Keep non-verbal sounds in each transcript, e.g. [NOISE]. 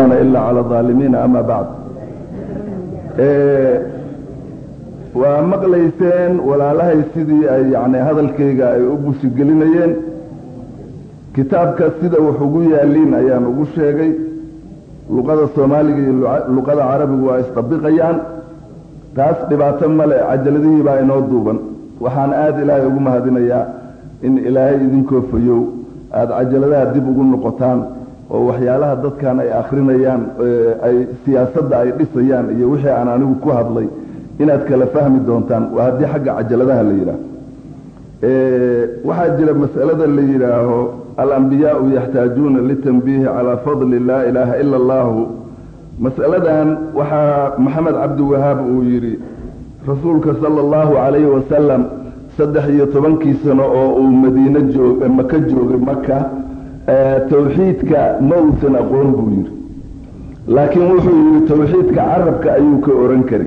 ana ilaa cala aalimiina ama bacd. Waa maqlayseen walaalahay sidii ay yani hadalkayga ay u bushigelinayeen kitaabka sida wax ugu yaaliin ayaan ugu sheegay. Luqada soomaaliga iyo luqada carabigu waa isdabiqayaan taas dhibaato male cajaladihii baa inoo duuban. Waxaan aada ilaahay ugu mahadinayaa in ilaahay idinkoofayow aada cajaladaha dib ugu noqotaan oo waxyaalaha dadkan ay akrinayaan ay siyaasadda ay dhisayaan iyo wixii aan anigu ku hadlay inaad kala fahmi doontaan waa haddii xagga cajaladaha la yidhaaho waxaa jira masalada la yidhaaho alambiyaau yaxtaajuuna litanbiihi calaa fadli laa ilaaha ila allahu masaladan waxaa maxamed cabdiwahaab uu yidhi rasuulka sala allahu calayhi wasalam saddex iyo tobankii sano oo uu madiine joog maka joogay maka tawxiidka ma uusan aqoon buu yidhi. Laakiin wuxuu yidhi tawxiidka carabka ayuu ka oran kari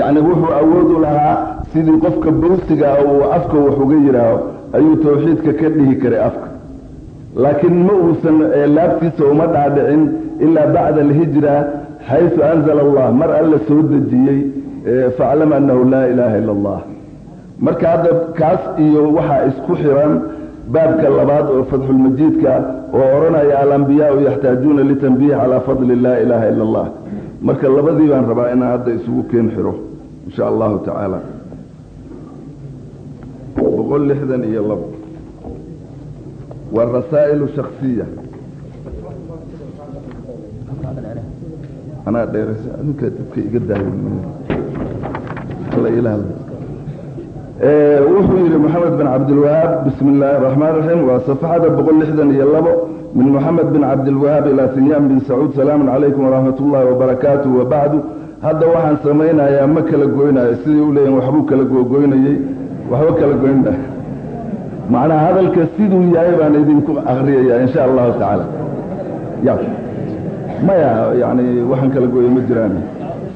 yacni wuxuu awood u lahaa sidii qofka bawsiga uu afka wax uga yidhaaho ayuu tawxiidka ka dhihi karay afka. Laakiin ma uusan laabtiisa uma dhaadhicin ilaa bacda alhijra xaysu anzala allah mar alla soo dejiyey faclam annahu laa ilaaha ila allah. Marka hadda kaas iyo waxaa isku xiran baabka labaad oo fatxulmajiidka oo odhanaya alambiyaau yaxtaajuuna litanbiih calaa fadli laa ilaaha ila allah. Marka labadii baan rabaa inaan hadda isugu keen xiro insha allahu tacaala. Boqol lixdan iyo labo. Waa shaksiya anaa dheeraysa adinka dadka iga daayo wuxuu yidhi moxamed bin cabdilwahaab bismi illaahi araxmaan raxiim waa safaxada boqol lixdan iyo labo min moxamed bin cabdilwahaab ilaa sinyaan bin sacuud. Salaamu calaykum waraxmat ullaahi wabarakaatu wabacdu hadda waxaan samaynayaa ma kala goynayo siday u leeyihiin waxbuu kala gogoynayey waxba kala goynay macnaha hadalka siduu yahay baan idinku akriyaya insha allahu tacaala. Ya maya yani waxaan kala gooya ma jiraan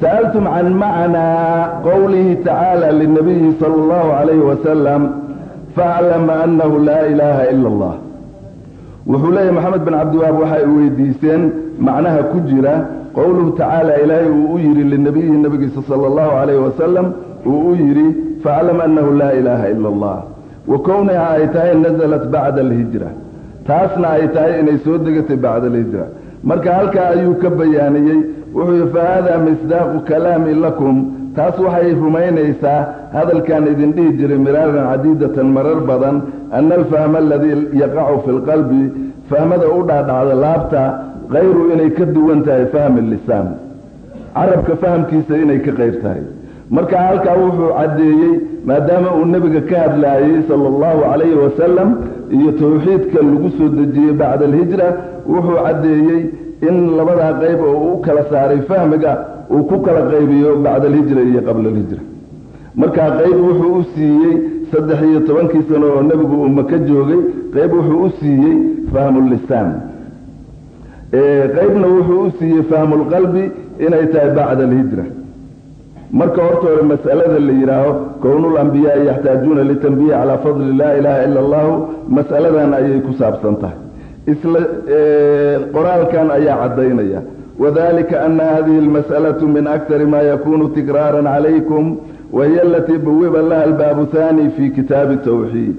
sa'altum can macnaa qowlihi tacaala linabiyi sala allahu calayhi wasalam faclam anahu laa ilaaha ila allah wuxuu leeyahy maxamed bin cabdiwahaab waxay weydiiseen macnaha ku jira qowluhu tacaala ilaahay uu u yidhi linabiyihi nabigiisa sala allahu calayhi wasalam uu u yidhi faclam anahu laa ilaaha ila allah wa kowniha ay tahay nazalat bacda alhijra taasna ay tahay inay soo degatay bacda alhijra marka halkaa ayuu ka bayaaniyey wuxuu yihi fahada misdaaqu kalaami lakum. Taas waxay rumaynaysaa hadalkan idin dhihi jiray miraaran cadiidatan marar badan ana alfahma aladii yaqacu fi lqalbi fahmada u dhaadhacda laabta kayru inay ka duwan tahay fahmi lisaan carabka fahamkiisa inay ka qayr tahay. Marka halkaa wuxuu caddeeyey maadaama uu nebiga ka hadlaayey sala allahu calayhi wasalam iyo tawxiidka lagu soo dejiyey bacda alhijra wuxuu caddeeyey in labadaa qayb oo u kala saaray fahmiga uu ku kala qaybiyo bacda alhijra iyo qabla alhijra. Markaa qayb wuxuu u siiyey saddex iyo tobankii sano oo nebigu uu maka joogay qayb wuxuu u siiyey fahmulisaan qaybna wuxuu u siiyey fahmulqalbi inay tahay bacda alhijra. Marka horta hore mas'alada la yidhaaho kownul ambiyaai yaxtaajuuna litanbiih calaa fadli laa ilaaha ila allahu mas'aladan ayay ku saabsan tahay isla qoraalkan ayaa caddaynaya. Wadalika ana hadihi almas'alatu min akari ma yakunu tikraaran calaykum wahiya alatii buwiba laha albaabu haani fi kitaabi tawxiid.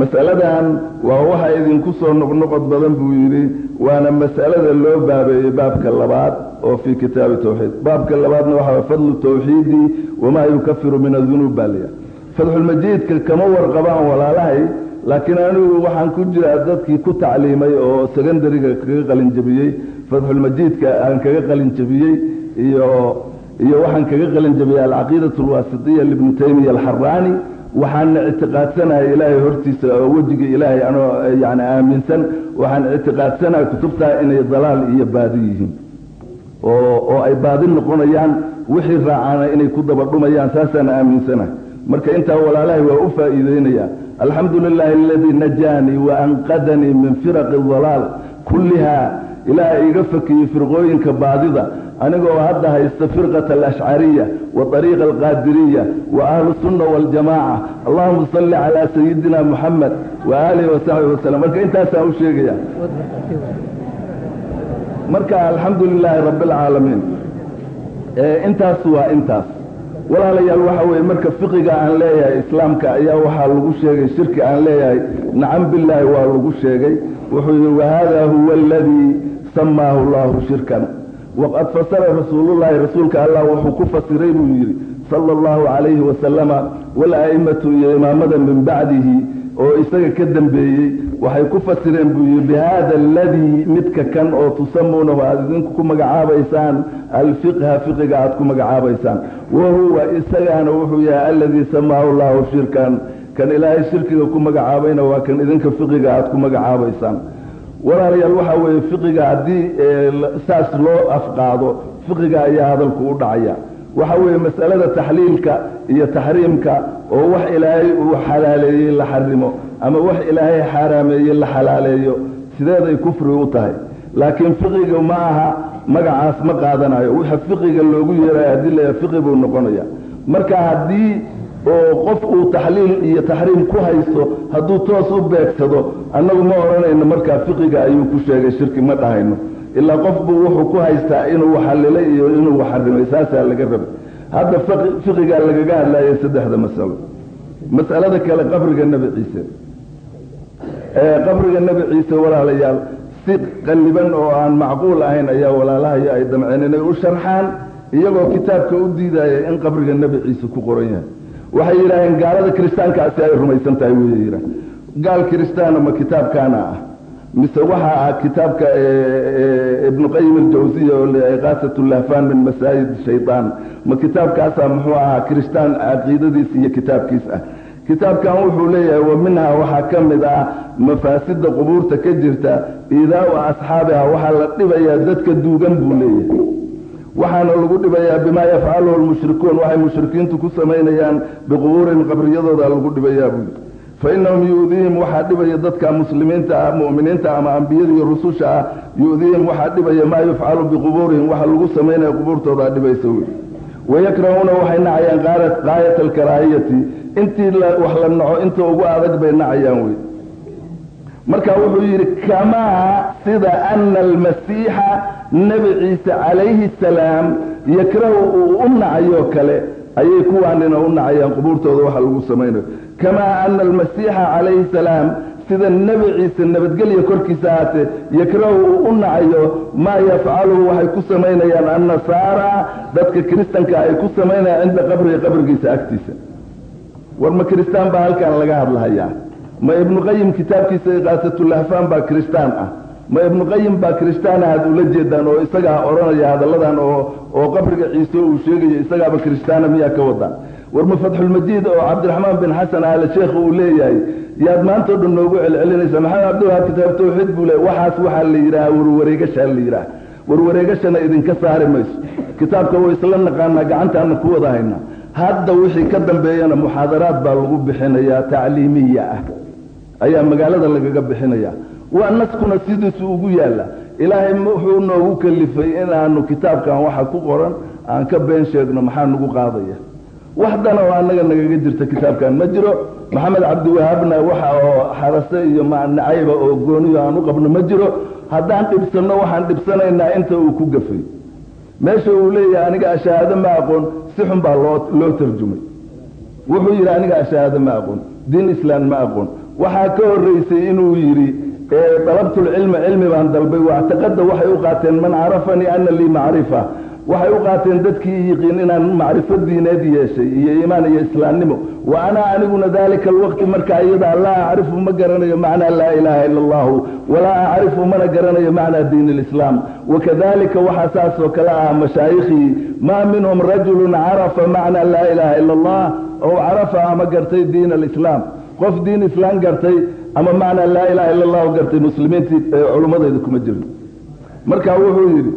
Mas'aladan waa waxa idinku soo noqnoqod badan buu yidhi waana mas'alada loo baabeeyey baabka labaad oo fii kitaabi tawxiid. Baabka labaadna waxaa fadlu tawxiidi wamaa yukafiru min adunuub baa liya fadxulmajiidka kama warqabaan walaalahay laakiin anigu waxaan ku jiraa dadkii ku tacliimay oo secondariga kaga qalinjabiyey fatxulmajiidka aan kaga qalinjabiyey iyo iyo waxaan kaga qalinjabiyey alcaqiidat alwaasitiya libnu taymiya alxaraani waxaana ictiqaadsanahay ilaahay hortiisa oo wejiga ilaahay anoo yani aaminsan. Waxaan ictiqaadsanahay kutubtaa inay dalaal iyo baadi yihiin. Oo oo ay baadi noqonayaan wixii raacaana inay ku daba saasaan aaminsanahay marka intaa walaalahay waa u faa'iideynaya alxamdu lilahi aladii najaanii waanqadanii min firaqi dalaal kulliha ilaahay iga fakiyey firqooyinka baadida anigoo hadda haysta firqata alashcariya wa ariiqa alqaadiriya wa ahlu sunna waljamaaca allahuma salli calaa sayidina muxamed wa aalihi wasaxbi wasalam marka intaasaan u sheegaya marka alxamdu lilaahi rabbi alcaalamiin intaas waa intaas walaalayaal waxa weeye marka fiqiga aan leeyahay islaamka ayaa waxaa lagu sheegay shirki aan leeyahay nacam bilaahi waa lagu sheegay. Wuxuu yihi wahada huwa aladii samaahu llahu shirkan. Waqad fasara rasuulullahi rasuulka allah wuxuu ku fasiray buu yidhi sala allahu calayhi wasalama walaa'imatu iyo imaamada min bacdihi oo isaga ka dambeeyey waxay ku fasireen buu yihi bihada aladii midka kan oo tusamuunahu aada idinku ku magacaabaysaan alfiqha fiqiga aada ku magacaabaysaan. Wa huwa isagaana wuxuu yahay aladii samaahu llahu shirkan. Kan ilaahay shirkiga ku magacaabayna waa kan idinka fiqiga aada ku magacaabaysaan. Walaalayaal waxaa weeye fiqiga haddii saas loo afqaado fiqiga ayaa hadalku u dhacaya. Waxa weeye mas'alada taxliilka iyo taxriimka oo wax ilaahay uu xalaaleeyey la xarimo ama wax ilaahay xaaraameeyey la xalaaleeyo sideeday kufri u tahay. Laakiin fiqiga ma aha magacaas ma qaadanayo. Waxa fiqiga loogu yeerayo haddii la fiqi buu noqonaya marka haddii oo qof uu taxliil iyo taxriim ku haysto hadduu toos u beegsado annagu ma odhanayno markaa fiqiga ayuu ku sheegay shirki ma dhahayno. Ilaa qofbu wuxuu ku haystaa inuu xallilay iyo inuu xarimay saasaa laga rabay hadda fiqigaa lagaga hadlayay saddexda masalo. Mas'alada kale qabriga nebi ciise qabriga nebi ciise walaalayaal si qalliban oo aan macquul ahayn ayaa walaalahayo ay damceen inay u sharxaan iyagoo kitaabka u diidaya in qabriga nebi ciise ku qoran yahay. Waxay yidhaaheen gaalada kiristaankaasi ay rumaysan tahay wey yidhah gaal kiristaana ma kitaabkaana ah. Mise waxa ah kitaabka ibnu qayim aljawsiya oo iqaasat lahfan min masaajid shayطaan ma kitaabkaasaa muxuu ahaa kiristaan caqiidadiis iyo kitaabkiis ah kitaabkan wuxuu leeyahay wa minhaa waxaa ka mid ah mafaasida qubuurta ka jirta iidaau asxaabiha waxaa la dhibayaa dadka duugan buu leeyahay. Waxaana lagu dhibayaa bimaa yafcaluhu lmushrikuun waxay mushrikiintu ku samaynayaan biqubuurihim qabriyadooda lagu dhibayaa buu yidhi. Fainahum yu'diihim waxaa dhibaya dadka muslimiinta ah mu'miniinta ama ambiyada iyo rususha ah yu'diihim waxaa dhibaya maa yufcalu biqubuurihim waxa lagu samaynaya qubuurtoodaa dhibaysa wey wayakrahuuna waxay nacayaan qaayat alkaraahiyati. Intii wax la naco inta ugu adag bay nacayaan wey. Marka wuxuu yidhi kamaa sida ana almasiixa nebi ciise calayhi salaam yakrahu uu u nacayo kale ayay kuwaanina u nacayaan qubuurtooda waxa lagu samaynayo. Kamaa ana almasiixa calayhi salaam sida nebi ciise nabadgelya korkiisa ahaatee yakrahu uu u nacayo maa yafcaluhu? Waxay ku samaynayaan annasaara dadka kiristanka ay ku samaynayaan cinda qabriga qabrigiisa agtiisa. War ma kiristaan baa halkan laga hadlahayaa. Ma ibnu qayim kitaabkiisa iqaasatulahfaan baa kiristaan ah. Ma ibnu qayim baa kiristaan ahaad ula jeedaan oo isagaa odhanaya hadalladan oo oo qabriga ciise uu sheegayo isagaaba kiristaana miyaa ka wadaan war ma fatxulmajiid oo cabdiraxmaan bin xasan aale sheekh uu leeyahay? Yaad maanta o dhan noogu celcelinaysa. Maxamed cabdiwahaab kitaab tawxiid buu leeyahy waxaas waxaa la yidhaha warwareegashaa la yidhaha warwareegashana idinka saari mayso. Kitaabka way isla naqaanaa gacantaana ku wada haynaa hadda wixii ka dambeeyana muxaadaraad baa lagu bixinayaa tacliimiya ah. Ayaa magaalada lagaga bixinaya waa naskuna sidiisu ugu yaalla. Ilaahay wuxuu noogu kalifay inaanu kitaabkan waxa ku qoran aan ka been sheegno maxaa nagu qaadaya waxdana oo annaga nagaga jirta kitaabkan. Ma jiro maxamed cabdiwahaabna waxa oo xarase iyo nacayba oo gooniyo aan u qabno. Ma jiro haddaan dhibsanno waxaan dhibsanaynaa inta uu ku gafay. Meesha uu leeyahay aniga ashahaado ma aqoon si xun baa loo loo tarjumay. Wuxuu yidhi aniga ashahaado ma aqoon diin islaan ma aqoon. Waxaa ka horraysay inuu yidhi dalabtulcilmi cilmi baan dalbay waactiqada waxay u qaateen man carafanii ana lii macrifa waxay u qaateen dadkii yiqiin inaan macrifo diineed yeeshay iyo iimaan iyo islaamnimo wa ana aniguna dalika alwaqti markaa iyadaa laa acrifu ma garanayo macnaa laa ilaaha ila allahu walaa acrifu mana garanayo macnaa diin alislaam wakadalika waxaa saasoo kale ah mashaayikhii maa minhum rajulun carafa macnaa laa ilaaha ila allah oo carafa ama gartay diin alislaam. Qof diin islaam gartay ama macnaa laa ilaha ila allahu gartay muslimiintii culummadayda kuma jirin. Marka wuxuu yidhi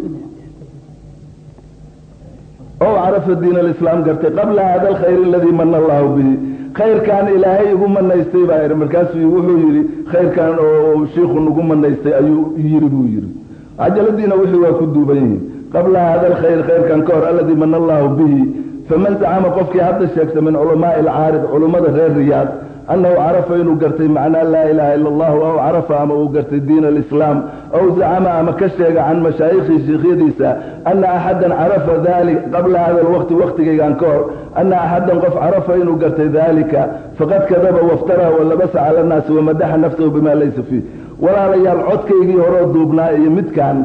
ow carafa diin alislaam gartay qabla hada alkhayr aladii mana allahu bihi. Khayrkan ilaahay igu manaystay baa yidhi markaasuu wuxuu yidhi khayrkan oo shiikhu nagu manaystay ayuu yidhi buu yidhi. Cajaladiina wixii waa ku duuban yihiin. Qabla hada alkhayr khayrkan ka hor aladii mana allahu bihi faman zacama qofkii hadda sheegta min culamaai alcaarib culummada reer riyaad annahu carafa inuu gartay macnaa laa ilaaha ila allahu aw carafa ama uu gartay diin alislaam aw zacama ama ka sheega can mashaayikhi sheikyadiisa ana axadan carafa dalik qabla hada alwaqti waktigaygan ka hor ana axadan qof carafa inuu gartay dalika faqad kadaba waftara walabasa cala annaasi wamadaxa nafsahu bima laysa fiih walaalayaal codkaygii horoo duubnaa iyo midkan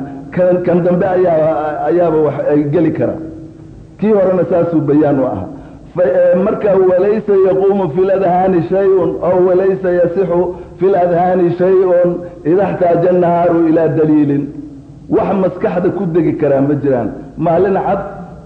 kan dambe ayaa ayaaba ay geli kara kii horena saasuu bayaan ahaa marka walaysa yaquumu fi ladhaani shayun walaysa yasixu fi ladhaani shayun ida xtaaja annahaaru ilaa daliilin. Wax maskaxda ku degi karaa ma jiraan. Maalin cad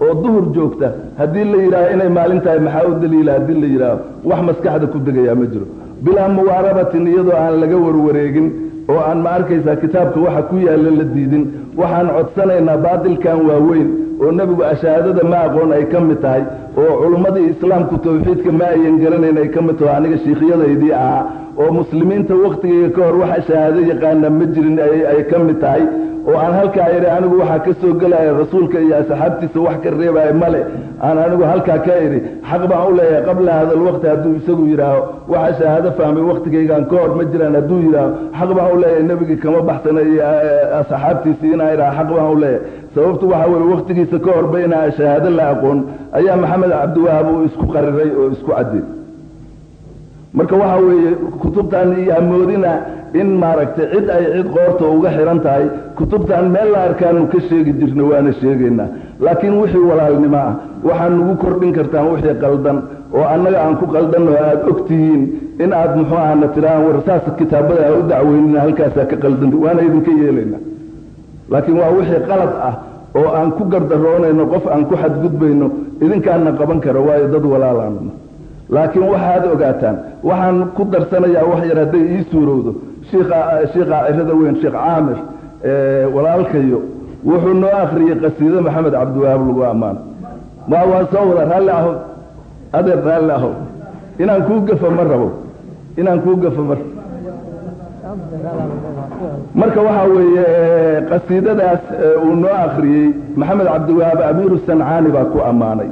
oo duhur joogta haddii la yidhaaho inay maalin tahay maxaa u daliila haddii la yidhaaho wax maskaxda ku degayaa ma jiro. Bilaa muwaarabatin iyadoo aan laga warwareegin oo aan ma arkaysaa kitaabka waxa ku yaalla la diidin. Waxaan codsanaynaa baatilkan waaweyn oo nebigu ashahaadada ma aqoon ay ka mid tahay oo culummadii islaamku tawxiidka ma ayan garanayn ay ka mid taho aniga shiikhiyadaydii ahaa oo muslimiinta waktigayga ka hor waxa shahaado yaqaana ma jirin ay ka mid tahay oo aan halkaa idhi anigu waxaa ka soo gelaya rasuulka iyo asxaabtiisa wax ka reebaya male aan anigu halkaa ka idhi xaq baan u leeyahay qabla hada alwaqti hadduu isagu yidhaaho waxa shahaado fahmay waktigaygan ka hor ma jiraan hadduu yidhaaho xaq baan u leeyahay nebigii kama baxsana iyo asxaabtiisii inaa idhaha xaq baan u leeyahay. Sababtu waxa weye waktigiisa ka horba inaa shahaado la aqoon ayaa maxamed cabdiwahaab uu isku qariray oo isku caddeey marka waxa weeye kutubtan hamoodina in maaragtay cid ay cid qoorta uga xihan tahay kutubtan meel la arkaanu ka sheegi jirna waana sheegaynaa laakiin wixii walaalnimo ah waxaad nagu kordhin kartaan wixii qaldan oo annaga aan ku qaldanno aada og tihiin in aad muxuu ahana tirahaan war saas kitaabada ha u dacweynina halkaasaa ka qaldanta waana idinka yeelaynaa laakiin waa wixii qalad ah oo aan ku gardaroonayno qof aan ku xadgudbayno idinkaana qaban kara waayo dad walaalaanna laakiin waxaad ogaataan waxaan ku darsanayaa wax yar hadday ii suurowdo. Shiikha cirada weyn sheekh caamir walaalkayo wuxuu noo akhriyey qasiido maxamed cabdiwahaab lagu ammaano ma waa soo wada raalli aho. Adeer raalli aho. Inaan kuu gafa ma rabo. Inaan kuu gafa ma marka waxaa weeye qasiidadaas uu noo akhriyey maxamed cabdiwahaab amiiru sancaani baa ku ammaanay.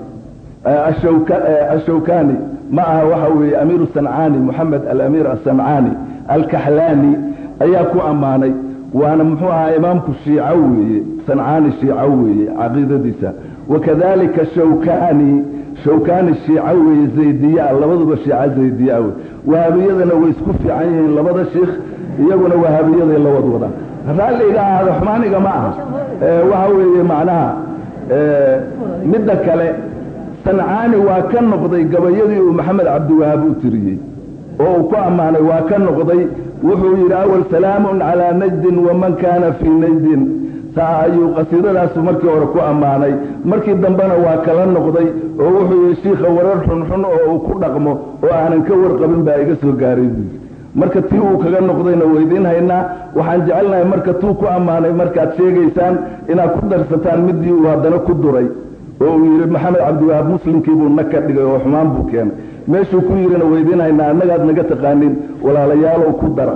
Ashawkani ma aha waxa weeye amiiru sancaani moxamed alamiir asancaani alkaxlaani ayaa ku ammaanay. Waana muxuu ahaa imaamku shiico weeye sancaani shiico weeye caqiidadiisa. Wakadalika shawkani shawkani shiico weeye zaydiyaa labaduba shiico zaydiyaa wey way isku fiican yihiin labada shiikh iyaguna wahabiyaday la wad wadaan raalliga ahada xumaaniga ma aha. Waxa weeye macnaha midda kale sancaani waa ka noqday gabayadii uu maxamed cabdiwahaab u tiriyey. Oo uu ku ammaanay waa ka noqday. Wuxuu yidhi awal salaamun calaa najdin waman kaana fii najdin. Saa ayuu qasiidadaasu markii hore ku ammaanay. Markii dambena waa kala noqday oo wuxuu yidhi shiikha warar xunxun oo uu ku dhaqmo oo aanan ka warqabin baa iga soo gaaray. buui marka tii uu kaga noqdayna waydiin haynaa waxaan jecelnahay marka tuu ku ammaanay markaad sheegaysaan inaad ku darsataan midii uu haddana ku duray oo uu yidhi maxamed cabdiwahaab muslimkii buu nag ka dhigay oo xumaan buu keenay. Meeshuu ku yidhina weydiin haynaa annagaad naga taqaanin walaalayaalow ku dara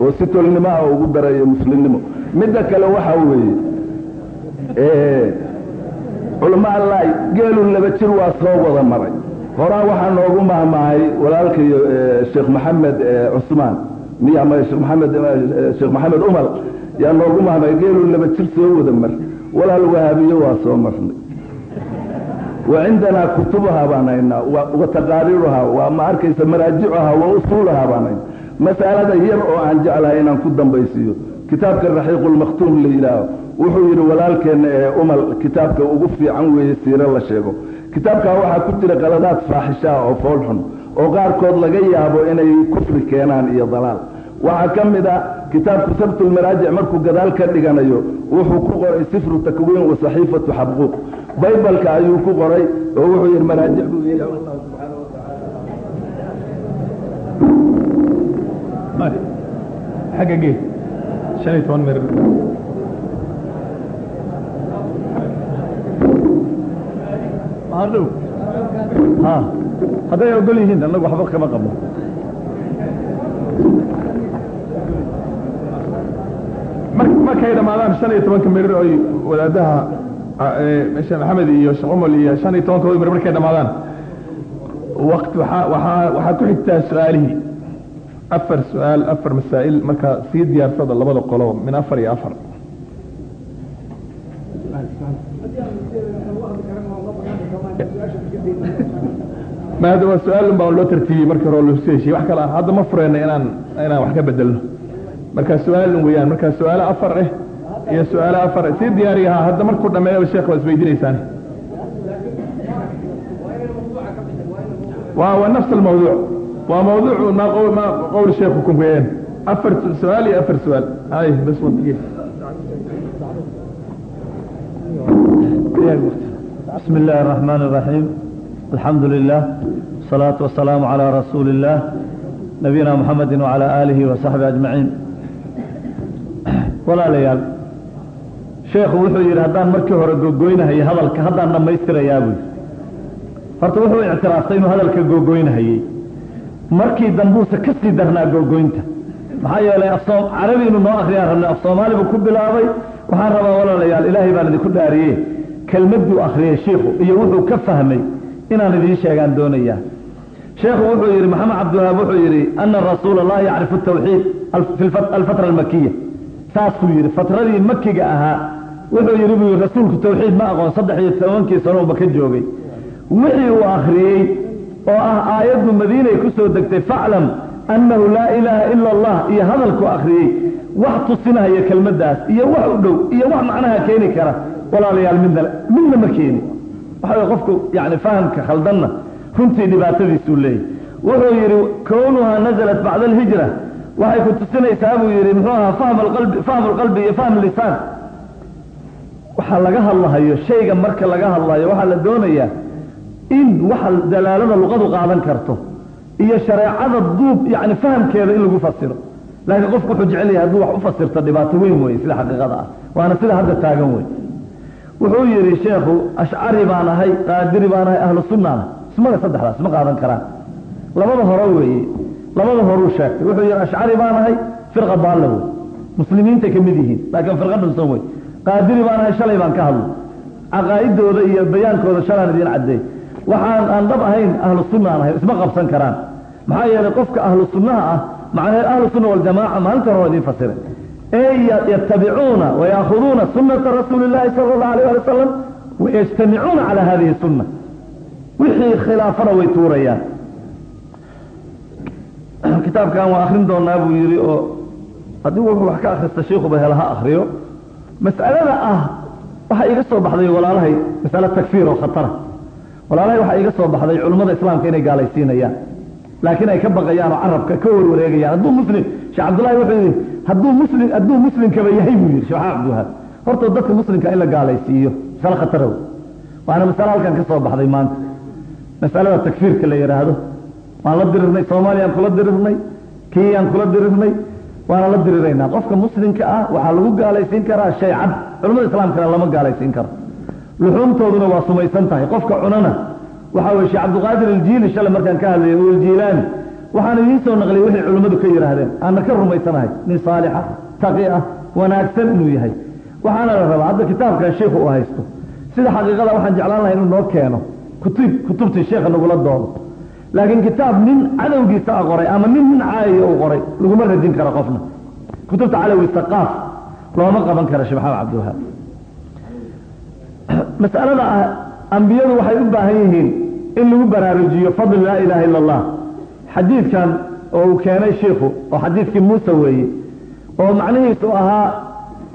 oo si tolnimo ah ugu dara iyo muslimnimo. Midda kale waxaa weeye culamo allahi geelu laba jir waa soo wada maray horaa waxaa noogu mahmahay walaalkayo sheekh maxamed cusmaan miya sheekh maxamed sheekh maxamed umar. Yaa noogu mahmahay geelu laba jir soo wada mar. Walaal wahaabiyo waa soo marnay. Wacindanaa kutubahaa baan haynaa wa taqaariiruhaa waa ma arkaysa maraajicuhaa wa usuulahaa baan haynaa. Masalada yar oo aan jeclahay inaan ku dambaysiiyo. Kitaabka raxiiqulmakhtuum la yidhaaho. Wuxuu yidhi walaalkeenna ee umal kitaabka ugu fiican weeye siiro la sheego kitaabkaa waxaa ku jira qaladaad faaxishaa oo foolxun oo qaarkood laga yaabo inay kufri keenaan iyo dalaal. Waxaa ka mid a kitaabku sabtulmaraajic markuu gadaal ka dhiganayo wuxuu ku qoray sifru takwiin wa saxiifatu xabquuq. Baybalka ayuu ku qoray oo wuxuu yidhi maraajic buu leeyahay wallahu subxaana watacaala xagga geed shan iyo toban mir hadhow ha hadday ogol yihiin annagu waxba kama qabno markay dhamaadaan shan iyo tobanka mirir oy wadaadaha sheekh maxamed iyo sheekh umar iyo shan iyo tobanka mir markay dhamaadaan waqti waxaa waxaa waxaa ku xigtaa su'aalihii afar su'aal afar masaa'il markaa sii diyaarsada labada qolo min afar iyo afar ma hadda waa su-aal un baa loo tartiibiyey markii hore loo heshiye wax kale ah hadda ma fureyna inaan inaan wax ka bedelno marka su-aalin weeyaan marka su-aalo afar eh iyo su-aalo afar sii diyaariyaha hadda markuu dhameeyo sheekh waa isweydiinaysaan waa waa nafs almawduuc waa mawduuc ma qowl ma qowl sheekhukum weeyaan afar su-aal iyo afar su-aal ay bas waqtigii بسم الله الرحمن الرحيم الحمد لله والصلاة والسلام على رسول الله نبينا محمد وعلى آله وصحبه أجمعين ولا ليال شيخ wuxuu yidhi haddaan markii hore gogoynahayay hadalka haddaan dhammaystirayaa buu horta wuxuu ictiraastay inuu hadalka gogoynahayey markii dambuuse ka sii darnaa gogoynta maxaa yeelay carabi inuu noo akhriyaan rabnay af soomaali buu ku bilaabay waxaan rabaa walaalayaal ilaahay baan idinku dhaariye kelmaduu akhriyey shiikhu iyo wuxuu ka fahmay inaan idiin sheegaan doonayaa sheekhu wuxuu yidhi maxamed cabdiwahaab wuxuu yidhi ana rasuula allahi yacrifu tawxiid alfatra almakiya saasuu yidhi fatradii makiga ahaa. Wuxuu yidhi buu yidhi rasuulku tawxiid ma aqoon saddex iyo tobankii sanoba ka joogay. Wixii uu akhriyey oo ah aayaddu madiinay ku soo degtay faclam annahu laa ilaaha ila allah iyo hadalkuu akhriyey wax tusinahaya kelmaddaas iyo wax u dhow iyo wax macnaha keeni kara walaalayaal midna midna ma keeni waxa qofku yani fahamka khaldanna runtii dhibaatadiisuu leeyahy wuxuu yidhi kownuhaa nazalat bacda alhijra waxay ku tusinaysaa buu yidhi muxuu ahaa fahm alqalbi fahmu alqalbi iyo fahm lisaan. Waxaa laga hadlahayo shayga marka laga hadlayo waxaa la doonayaa in waxa dalaalada luqadu qaadan karto iyo shareecada duub yani fahamkeeda in lagu fasiro. Laakiin qofku wuxuu jecel yahay hadduu wax u fasirto dhibaato weyn wey sida xaqiiqada ah. Waana sida hadda taagan wey wuxuu yidhi sheekhu ashcari baan ahay qaadiri baan ahay ahlu sunnaana ismada saddexdaas ma qaadan karaan. Labada hore weeye labada horuu sheegtay wuxuu yidhi ashcari baan ahay firqa baalla wey muslimiintay ka mid yihiin laakiin firqa dhunsan wey qaadiri baan ahay shalay baan ka hadlo caqaa'idooda iyo bayaankooda shalaan idiin caddeey waxaan aan dhab ahayn ahlu sunnaan ahay. Isma qabsan karaan. Maxaa yeelay qofka ahlu sunnaha ah macnaheed ahlu sunna waljamaaca maalinta hore idiin fasiray yatabicuuna wayaahuduuna sunata rasuuli llahi sala allahu alayh ali wasalam wayajtamicuuna calaa hadihi sunna wixii khilaafana way tuurayaan kitaabkan waa akrin doonaa buu yidhi oo haddii wuxuu wax ka akrista shiikuba hela ha akriyo mas'alada ah waxaa iiga soo baxday walaalahay masale takfiir oo khatara walaalahay waxaa iiga soo baxday culimmada islaamka inay gaalaysiinayaan laakiin ay ka baqayaan oo carabka ka warwareegayaan. Hadduu muslim sheekh cabdullahi wuxuu yidhi hadduu muslim hadduu muslimkaba yahay buu yidhi sheekh cabdiwahaab horta dadka muslimka in la gaalaysiiyo masale khatara wey waana masale halkan ka soo baxday maanta. Masalada takfiirka la yidhaahdo waan la dirirnay soomaaliyaan kula dirirnay kenyaan kula dirirnay waana la diriraynaa. Qofka muslimka ah waxaa lagu gaalaysiin karaa shay cad culamada islaamkana lama gaalaysiin karo. Luxuumtooduna waa sumaysan tahay. Qofka cunana waxaa weye sheekh cabdiqaadir aljiili shalay markaan ka hadlayay uljiilaani waxaan idiin soo naqliyay waxay culimmadu ka yidhaahdeen aana ka rumaysanahay nin saalixa taqi ah wanaagsan inuu yahay. Waxaana la rabaa hadda kitaabkan sheikhu uu haysto. Sida xaqiiqada waxaan jeclaan lahay inuu noo keeno kutub kutubtii sheekha nagula doodo. Laakiin kitaab nin cadowgiisa a qoray ama nin nin caayiya uu qoray laguma radin karo qofna. Kutubta calawi saqaaf looma qaban kara sheekh cabdiwahaab [CLEARS THROAT] mas'alada ah ambiyadu waxay u baahan yihiin in lagu baraarujiyo fadli laa ilaaha ila allah. Xadiidkan oo uu keenay shiikhu oo xadiidkii muuse weeye oo macnihiisu ahaa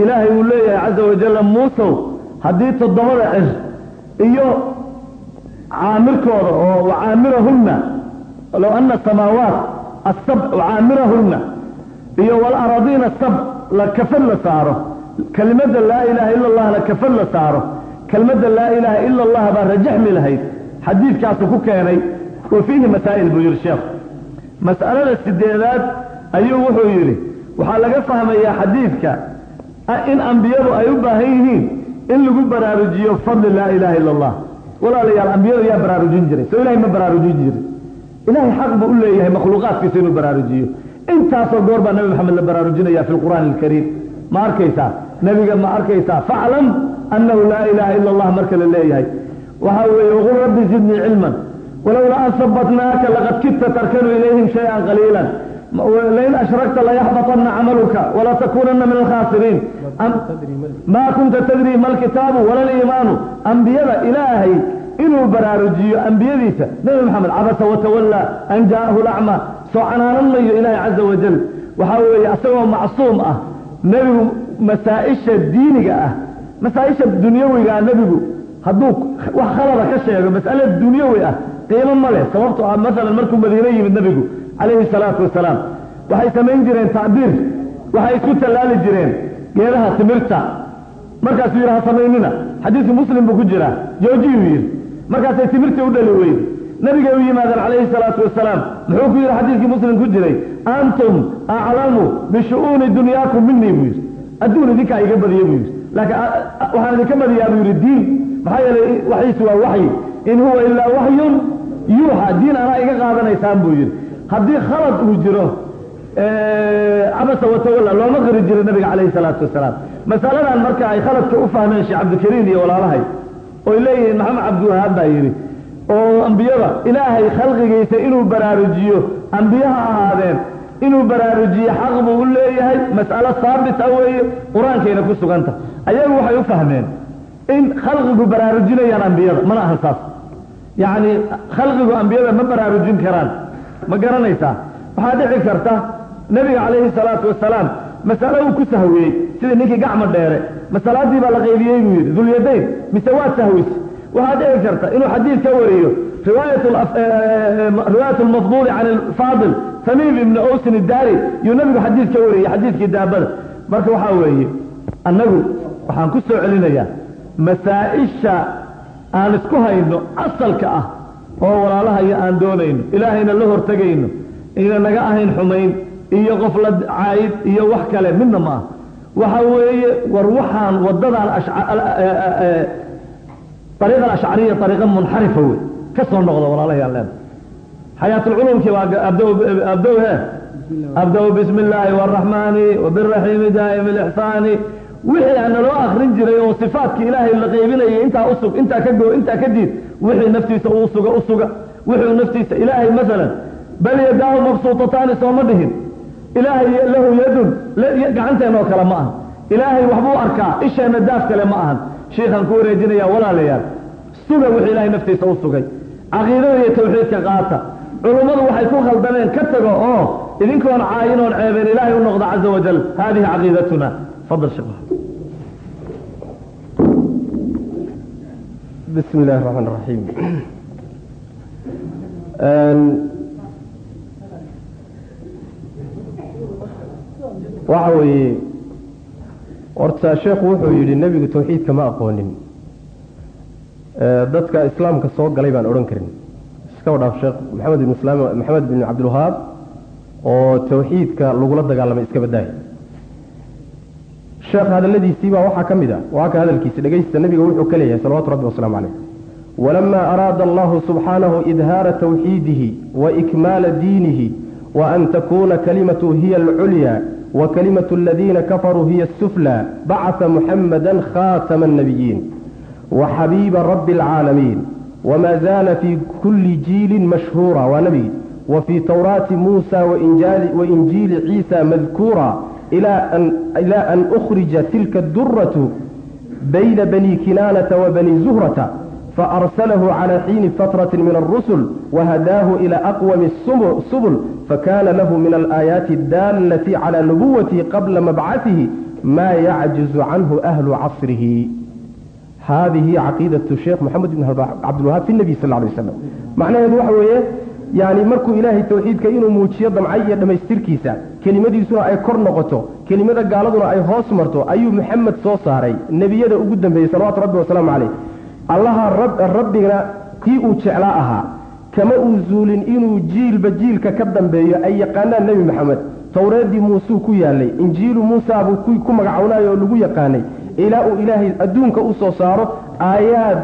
ilaahay uu leeyahay caza wajalla muusow haddii toddobada cir iyo caamirkooda oo wacaamirahunna low ana samaawaat asab wacaamirahunna iyo walaradiina sab la kafad la saaro kelimadda laa ilaaha ila allahna kafad la saaro kelmadda laa ilaaha ila allah baa rajaxmi lahayd xadiidkaasu ku keenay wa fiihi masaa'il buu yidhi sheekhu mas'alada sideedaad ayuu wuxuu yidhi waxaa laga fahmayaa xadiidka in ambiyadu ay u baahan yihiin in lagu baraarujiyo fadli laa ilaaha ila allah walaalayaal ambiyadu yaa baraarujin jiray soo ilahay ma baraarujin jiray ilahay xaq buu u leeyahay makhluuqaadkiisa inuu baraarujiyo. Intaasoo goor baa nabi maxamed la baraarujinaya fi lqur'aani alkariim ma arkaysaa? Nebiga ma arkaysaa? Faclam annahu laa ilaaha ila allah marka la leeyahay waxaa weeye waqul rabbi zidnii cilman. Walowla an sabatnaaka laqad kidta tarkanu ilayhim shay-an qaliila lain ashrakta layaxbaطana camaluka walatakunana min alkhaasiriin. Maa kunta tadri ma alkitaabu wala liimaanu ambiyada ilaahay inuu baraarujiyo ambiyadiisa nebi maxamed cabasa watawallaa an jaa'ahu lacma soo canaanan mayo ilaahay caza wajal waxaa weeye asagoo macsuum ah nebigu masaa-isha diiniga ah masaa-isha dunyawiga ah nebigu hadduu wax khalada ka sheego mas'ale dunyawi ah qiimo ma leh. Sababto ah masalan markuu madiine yimid nebigu calayhi salaatu wasalaam waxay samayn jireen tacbiir waxay isku tallaali jireen geedaha timirta. Markaasuu yidhi ha samaynina. Xadiidku muslim buu ku jiraa joojiyuu yidhi. Markaasay timirtii u dhali weyde nabigay u yimaadeen calayhi salaatu wasalaam muxuu ku yidhi xadiidkii muslim ku jiray antum aclamu bishu'uuni dunyaakum minii buu yidhi. Adduun idinkaa iga badiya buu yidhi. Laakiin waxaan idinka badiyaa buu yidhi diin maxaa yeelay waxiisu waa waxyi. In huwa ilaa waxyun yuuxa diin anaa iga qaadanaysaan buu yidhi. Haddii khalad uu jiro cabasa watawalla looma qiri jiray nabiga calayhi salaatu wasalaam. Masaladan marka ay khaladka u fahmeen sheekh cabdikariim iyo walaalahay oy leeyihiin maxamed cabdiwahaab baa yidhi oo ambiyada ilaahay khalqigiisa inuu baraarujiyo ambiye ha ahaadeen inuu baraarujiyo xaq buu u leeyahay mas'alo saabita weeye qur'aankayna ku suganta. Ayagu waxay u fahmeen in khalqigu baraarujinayaan ambiyada mana ahan saas. Yacni khalqigu ambiyada ma baraarujin karaan. Ma garanaysaa? Waxaa dhici karta nebiga calayhi salaatu wasalaam masale uu ku sahwiyey sidii ninkii gacma dheere. Masalaadii baa la qaybiyey buu yidhi dulyadayn mise waa sahwis waxaa dhici karta inuu xadiid ka wariyo riwaayat lmafduuli can alfaadil tamiim ibni owsin idaari yuu nabigu xadiid ka wariyey xadiidkii daabada. Marka waxaa weeye annagu waxaan ku soo celinayaa masaa-isha aan isku hayno asalka ah oo walaalahayo aan doonayno ilaahayna la hortegayno ina naga ahayn xumayn iyo qof la caayid iyo wax kale midna ma ah waxa weeye war waxaan wadadan ariiqa alashcariya ariiqa munxarifa wey ka soo noqda walaalahayaan leena xayaatulculumkii waa abdow he? Abdow bismi illaahi waraxmaani wabiraxiimi daa'im alixsaani wixii aan naloo akrin jiray oo sifaatkii ilaahay la qaybinayay intaa usug intaa ka goo intaa ka diid wixii naftiisa uu suga u suga. Naftiisa ilaahay masalan bal yadaahu mabsuutataani sooma dhihin. Ilaahay lahu yadun gacanteenoo kale ma aha. Ilaahay waxbuu arkaa isheenna daaf kale ma ahan. Shiikhaan ku wareejinaya walaalayaal. Suga wuxuu ilaahay naftiisa u sugay. Caqiidada iyo tawxiidka qaata. Culummadu waxay ku khaldameen ka tago oo idinkoon caayinoon ceebeen ilaahay u noqda caza wajal haadihi caqiidatuna. Fadal sheekh bismi illaahi raxmaan raxiim waxa weeye horta sheekhu wuxuu yidhi nebigu tawxiidka ma aqoonin. E, dadka islaamka soo galay baan odhan karin. Iska wadhaaf sheekh maxamed ibn islaam maxamed bin cabdilwahaab oo tawxiidka lagula dagaalamay iska sheekh hadalladiisiibaa waxaa ka mid ah waa ka hadalkiisa dhegeysta nebiga wuxuu ka leeyahay salawatu rabbi waslamu calayh. Walamaa araada allahu subxaanahu idhaara tawxiidihi wa ikmaala diinihi wa an takuuna kalimatu hiya alculyaa wa kalimatu aladiina kafaruu hiya asuflaa bacaa muxammadan khaatama annabiyiin wa xabiiba rabbi alcaalamiin wamaa zaala fii kulli jiilin mashhuura. Waa nebigi wa fii towraati muusa wainjiili ciisa madkuura ilaa an ukhrija tilka duratu bayna bani kinaanata wa bani zuhrata faarsalahu calaa xiini fatrati min alrusul wahadaahu ilaa aqwami subul fakana lahu min alaayaati daallati calaa nubuwatihi qabla mabcatihi maa yacjizu canhu ahlu casrihi haadihi caqiidatu sheekh maxamed ibn cabdilwahaab fi nebi sal alay waslam macnaheedu waxa weeye yani markuu ilaahay towxiidka inuu muujiyo damcay iyo dhammaystirkiisa kelimadiisuna ay kor noqoto kelimada gaaladuna ay hoos marto ayuu maxamed soo saaray nebiyada ugu dambeeyey salawatu rabbi wasalaamu caleyh allaha rabbigana kii uu jeclaa ahaa kama uu zuulin inuu jiilba jiilka ka dambeeyo ay yaqaanaan nebi maxamed towreeddii muusuu ku yaallay injiilu muusaa buu ku magacownaayo oo lagu yaqaanay ilaa uu ilaahay adduunka u soo saaro aayaad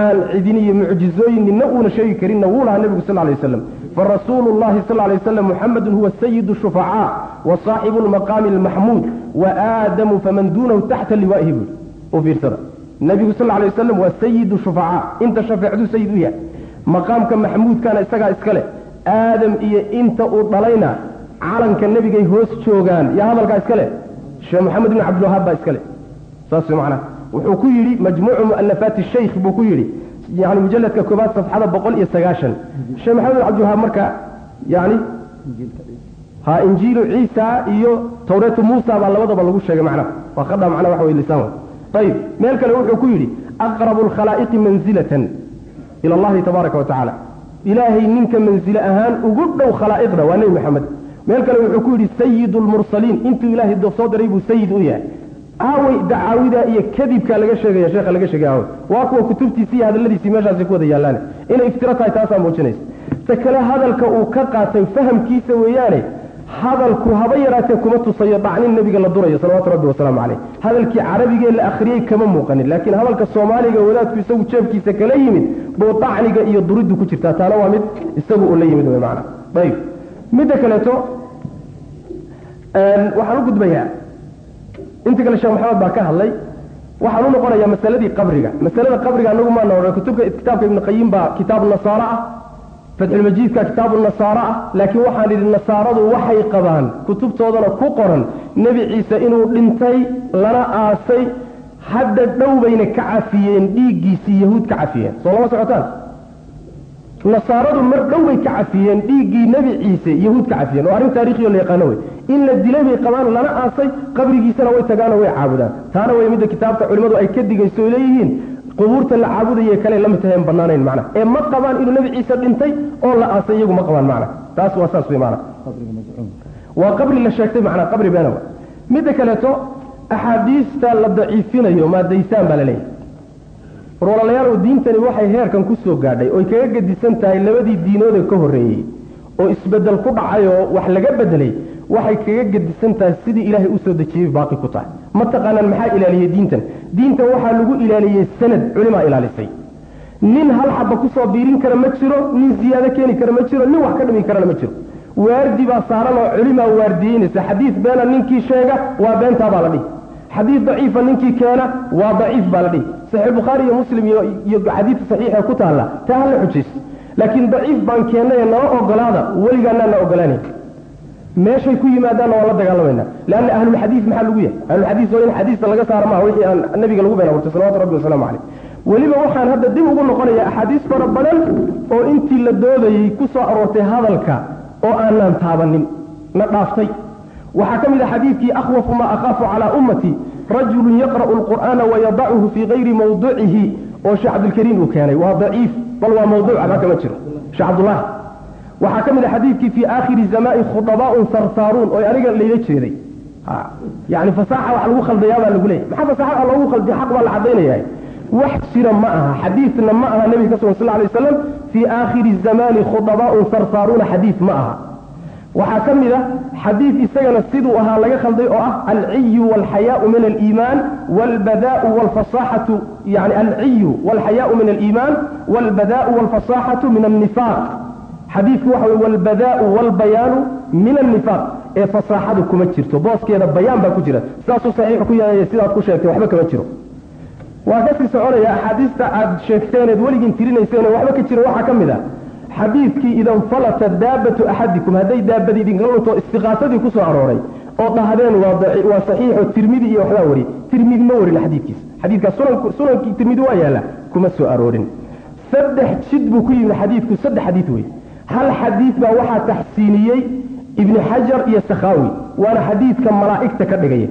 aan cidin iyo mucjizooyin ninna uuna sheegi karinna wuu lahaa nebigu sal ly wasalam farasuulu llahi sal lay waslam muxamedun huwa sayidu shufacaa wa saaxibu lmaqaami almaxmuud wa aadamu faman duunahu taxta liwaa'ihi buui u fiirsada nabigu sal lay waslam waa sayidu shufacaa inta shafeecduu sayid u yahay. Maqaamka maxmuudkana isagaa iskale aadam iyo inta uu dhalayna calanka nebigay hoos joogaan yaa hadalkaa iskale sheekh maxamed ibn cabdilwahaab baa iskale saas way macnaha wuxuu ku yidhi yani mujalladka koobaad safxada boqol iyo sagaashan. Sheekh maxamed ibn cabdilwahaab marka yani ha injiilu ciisa iyo tawreetu muusa baa labadaba lagu sheegay macnaha waa qadha macnaha waxa wey lisaan ayib meel kale wuxuu ku yidhi aqrabu alkhalaa'iqi manzilatan ila allahi tabaaraka wa ilaahay ninka manzile ahaan ugu dhow khalaa'iqda waa nebi maxamed. Meel kale wuxuu ku yidhi sayidu lmursaliin intuu ilaahay soo diray buu sayid u yahay aawey dacaawida iyo kadibkaa laga sheegaya sheekha laga sheegay aawey waa kuwa kutubtiisi iyo hadalladiisii meeshaasi ku wada yaallaane. Inay iftiro tahay taasaa muujinaysa. Ta kale hadalka uu ka qaatay fahamkiisa weeyaane hadalku haba yaraatee kuma tusayo dhacnin nebiga la durayo salawatu rabbi wasalaamu caleyh hadalkii carabigee la akhriyey kama muuqanin laakiin hadalka soomaaliga wadaadku isagu jeebkiisa kala yimid buu dacniga iyo duriddu ku jirtaa. Taana waa mid isagu uu la yimid wey macana ayib. Midda kaleeto waxaan u gudbayaa inta kale sheekh maxamed baa ka hadlay waxaan u noqonayaa masaladii qabriga. Masalada qabriga anagu maana odhan kutubka kitaabka ibnu qayim baa kitaab nasaaro ah fatxulmajiidka kitaabu nasaaro ah laakiin waxaan idhi nasaaradu waxay qabaan kutubtoodana ku qoran nebi ciise inuu dhintay lana aasay hadda dhow bayna ka cafiyeen dhiiggiisii yahuud ka cafiyeen. Soo lama socotaan nasaaradu mar dhow bay ka cafiyeen dhiiggii nebi ciise yahuud ka cafiyeen oo arrin taarikhio la yaqaano wey in la dilay bay qabaan lana aasay qabrigiisana way tagaano way caabudaan. Taana way midda kitaabta culimmadu ay ka digayso oy leeyihiin qubuurta la caabudaye kale la mid tahay aan bannaanayn macna. Ee ma qabaan inuu nebi ciise dhintay oo la aasay iyagu ma qabaan macna. Taas waa saas wey macna. Waa qabri la sheegtay macna qabri beena midda kaleeto axaadiista la daciifinayo maadaysaan baa la leeyahay oo diintani waxay heerkan ku soo gaadhay oy kaga gedisan tahay labadii diinoode ka horreeyey. Oo isbeddel ku dhacay oo wax laga beddelay waxay kaga gedisan tahay sidii ilaahay u soo dejiyey baaqi ku tahay. Ma taqaanaan maxaa ilaaliyey diintan? Diintan waxaa lagu ilaaliyey sanad culimaa ilaalisay. Nin hal xaba ku soo biirin kara ma jiro nin ziyaado keeni kara ma jiro nin wax ka dhimi karana ma jiro. Waardi baa saaran oo culimaa waardiyeynaysa. Xadiis beena ninkii sheega waa beentaa baa la dhihi xadiis daciifa ninkii keena waa daciif baa la dhihi. Saxiix bukhaari iyo muslim iyo xadiidka saxiixa ku taalla taa hala xujayso laakiin daciif baan keennay nala ogolaada weligaanaan na ogolaanayn meeshay ku yimaadaanna waan la dagaalamayna leanna ahlulxadiis maxaa lagu yahay? Ahlulxadiis oo in xadiista laga saara maha wixii aan nabiga lagu been aburtay salawatu rabbi wasalaamu caleyh weliba waxaan hadda dib ugu noqonayaa axaadiis fara badan oo intii la doodayey ku soo aroortay hadalka oo aanaan taabanin na dhaaftay waxaa ka mid a xadiidkii akhwafu maa akhaafu calaa ummatii rajulun yaqra'u alqur'aana wayadacuhu fii kayri mawducihi oo sheekh cabdilkariim uu keenay. Waa daciif bal waa mawduuc aba kama jiro. Sheekh cabdullaahi waxaa ka mid a xadiidkii fii aakhiri zamaai khudabaaun sarsaaruun oo aniga layla jeeday. Yani fasaaxa wax lagu khaldayaa baa lagu leeyay maxaa fasaaxa wax loogu khaldiya xaq baa la caddaynaya wax jira ma aha xadiidna ma aha nebiga ka sugan sal lay waslam fii aakhiri zamaani khudabaaun sarsaaruuna xadiid ma aha waxaa ka mid a xadiid isagana siduu ahaa laga khalday oo ah alciyu walxayaau min aliimaan walbadaau walfasaxatu yani alciyu walxayaau min aliimaan walbadaau walfasaxatu min annifaaq. Xadiidku waxa wey walbadaau walbayaanu min annifaaq. Ee fasaaxadu kuma jirto booskeeda bayaan baa ku jira. Sidaasuu saxiix ku yahay sidaad ku sheegtay waxba kama jiro. Waa ka sii soconaya axaadiista aad sheegteeneed weligiin tirinayseen waxba ka jiro waxaa ka mid a xadiidkii idanfalata daabatu axadikum hadday daabadi idinka lunto istiqaasadii ku soo arooray oo dhahdeen waa saxiixo tirmidi iyo waxbaa wari tirmidi ma warin xadiidkiisa. Xadiidkaas sunankii tirmidi waa yaalla kuma soo aroorin. Saddex jid buu ku yimid xadiidku saddex xadiid wey hal xadiid baa waxaa taxsiiniyey ibni xajar iyo sakhaawi waana xadiidka malaa'igta ka dhigaya.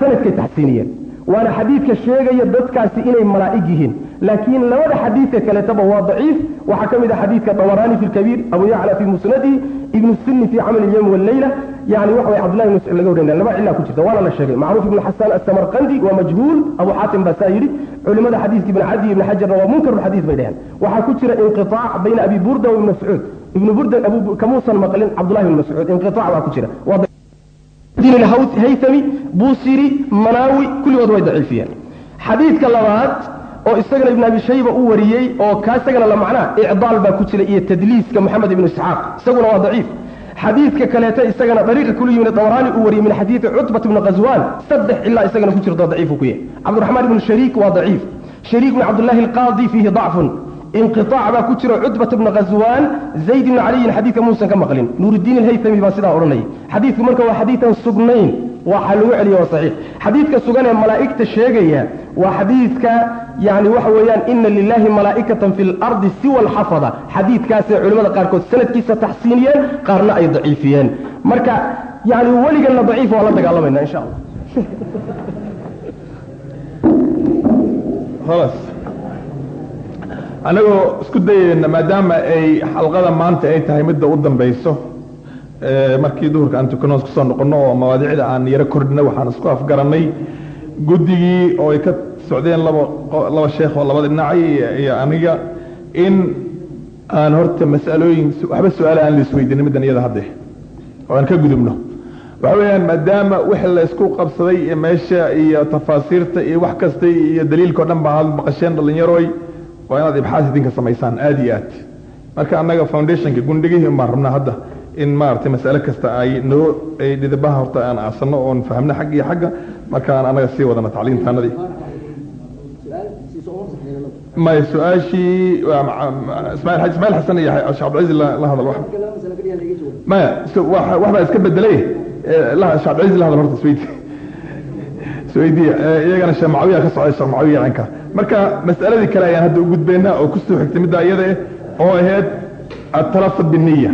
Sanadkay taxsiiniyeen. Waana xadiidka sheegaya dadkaasi inay malaa'ig yihiin laakiin labada xadiidka kaleetaba waa daciif. Waxaa ka mid a xadiidka dabaraani fi lkabiir abu yacla fii musnadihi ibnu sini fii camali ilyowm walleyla yani waxa way cabdullahi ibn mascuud laga warinaya laba cilaa ku jirta waana la sheegay. Macruuf ibnu xasaan asamarqandi waa majhuul abu xaatim baa saa yidhi culimada xadiiska ibn cadi ibn xajarna waa munkar xadiis bay dheheen waxaa ku jira inqiaac bayna abi burda wa ibn mascuud. Ibnu burda kamuusan maqlin cabdullahi ibn mascuud. Inqiaac baa ku jira. Haythami buusiri manaawi kulligood way daciifiyeen. Xadiidka labaad oo isagana ibn abi shayba u wariyey oo kaa isagana la macnaa icdaal baa ku jira iyo tadliiska moxamed ibnu isxaaq. Isaguna waa daciif. Xadiidka kaleete isagana dariiqa kula yimid dawraani uu wariyey min xadiidi cutbat ibni qaswaan saddex ilaa isagana ku jirto daciifu ku yahay. Cabdiraxmaan ibnu shariik waa daciif. Shariik bn cabdullahi alqaadi fiihi dacfun. Inqiaac baa ku jiro cutbat bna khaswaan zayd ibni caliyin xadiidka muusan ka maqlin. Nuurudiin alhaytami baa sidaa odhanaya xadiidku marka waa xadiidan sugnayn waxaa lagu celiya waa saxiix. Xadiidka sugan ee malaa'igta sheegaya waa xadiidka yani waxa weeyaan ina lilahi malaa'ikatan fi lardi siwa xadiidkaasay culimmada qaarkood sanadkiisa taxsiiniyeen qaarna ay daciifiyeen. Marka yani weliganna daciif waa la dagaalamayna insha allah. [LAUGHS] Holas annagoo isku dayayna maadaama ay xalqada maanta ay tahay midda u dambayso markii duhurka aan tukano ku soo noqono oo mawaadicda aan yaro kordhina waxaan isku afgarannay guddigii oo ay ka socdeen laba laba sheekh oo labada dhinacay iyo aniga in aan horta mas'alooyin waxba su'aala aan la isweydiinin middan iyada hadde oo aan ka gudubno. Waxa weeyaan maadaama wixii la isku qabsaday iyo meesha iyo tafaasiirta iyo wax kasta iyo daliilka o dhan baa had maqasheen dhallinyaroy waa inaad ibxaas idinka samaysaan aad iyo aad. Marka annaga foundationka gundhigihii baan rabnaa hadda in maaragtay mas'ale kasta ay noo ay dhidabaha horta aan aasano oon fahamno xagg iyo xagga markaan annaga sii wadana tacliintaanadii may su'aashii ismail ismail xasan iyo sheekh cabdilcaziz la hadal maya wax baa iska bedelay sheekh cabdilcaziz la hadal horta isweydi isweydiya [LAUGHS] iyagana sheekh macawiya ka socday sheekh macawiya cinka marka mas'aladii kale ayaan hadda u gudbaynaa oo ku soo xigtay midda iyada eh oo ahayd atalafud biniya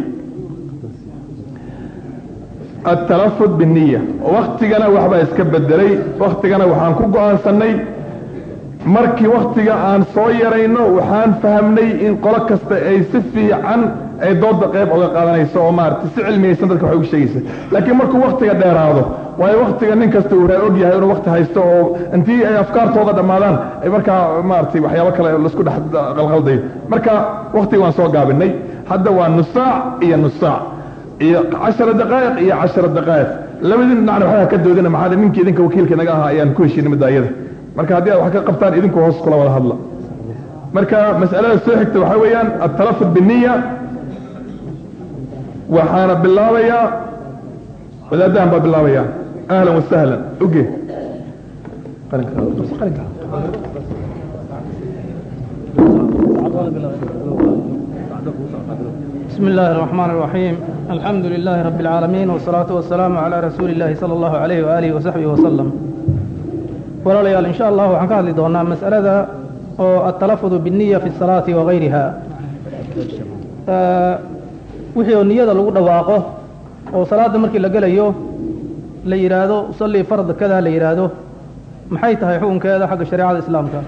atalafud biniya waktigana waxbaa iska bedelay waktigana waxaan ku go'aansanay markii waktiga aan soo yarayno waxaan fahamnay in qolo kasta ay si fiican ay dooda qayb oga qaadanayso oo maaragtay si cilmiyaysan dadka waxay ugu sheegaysa laakiin markuu waktiga dheeraado waayo waktiga nin kasta uu og yahay inuu wakti haysto oo intii ay afkaartooda dhammaadaan ay markaa maaragtay waxyaabo kale la isku dhex qalqaldayo marka waktiga waan soo gaabinay hadda waa nusaac iyo nusaac iyo cashara daqaa'iq iyo cashara daqaa'iq labadii dhinacna waxaa ka doodina maxaa ninkii idinka wakiilka naga ahaa ayaan ku heshiinay midda marka haddii aad wax ka qabtaan idinku hoos kula wada hadla. Marka mas'alada soo xigta waxaa weeyaan atalafud biniya waxaana bilaabayaa wadaadahan baa bilaabaya. Ahlan wasahlan uge بسم الله الرحمن الرحيم الحمد لله رب العالمين والصلاة والسلام على رسول الله صلى الله عليه وآله وصحبه وسلم walaalayaal in sha allah waxaan ka hadli doonaa mas'alada oo atalafud biniya fi salaati wagayriha wixii oo niyada lagu dhawaaqo oo salaada markii la gelayo la yidhaahdo usallii farad kada la yidhaahdo maxay tahay xukunkeeda xagga shareecada islaamka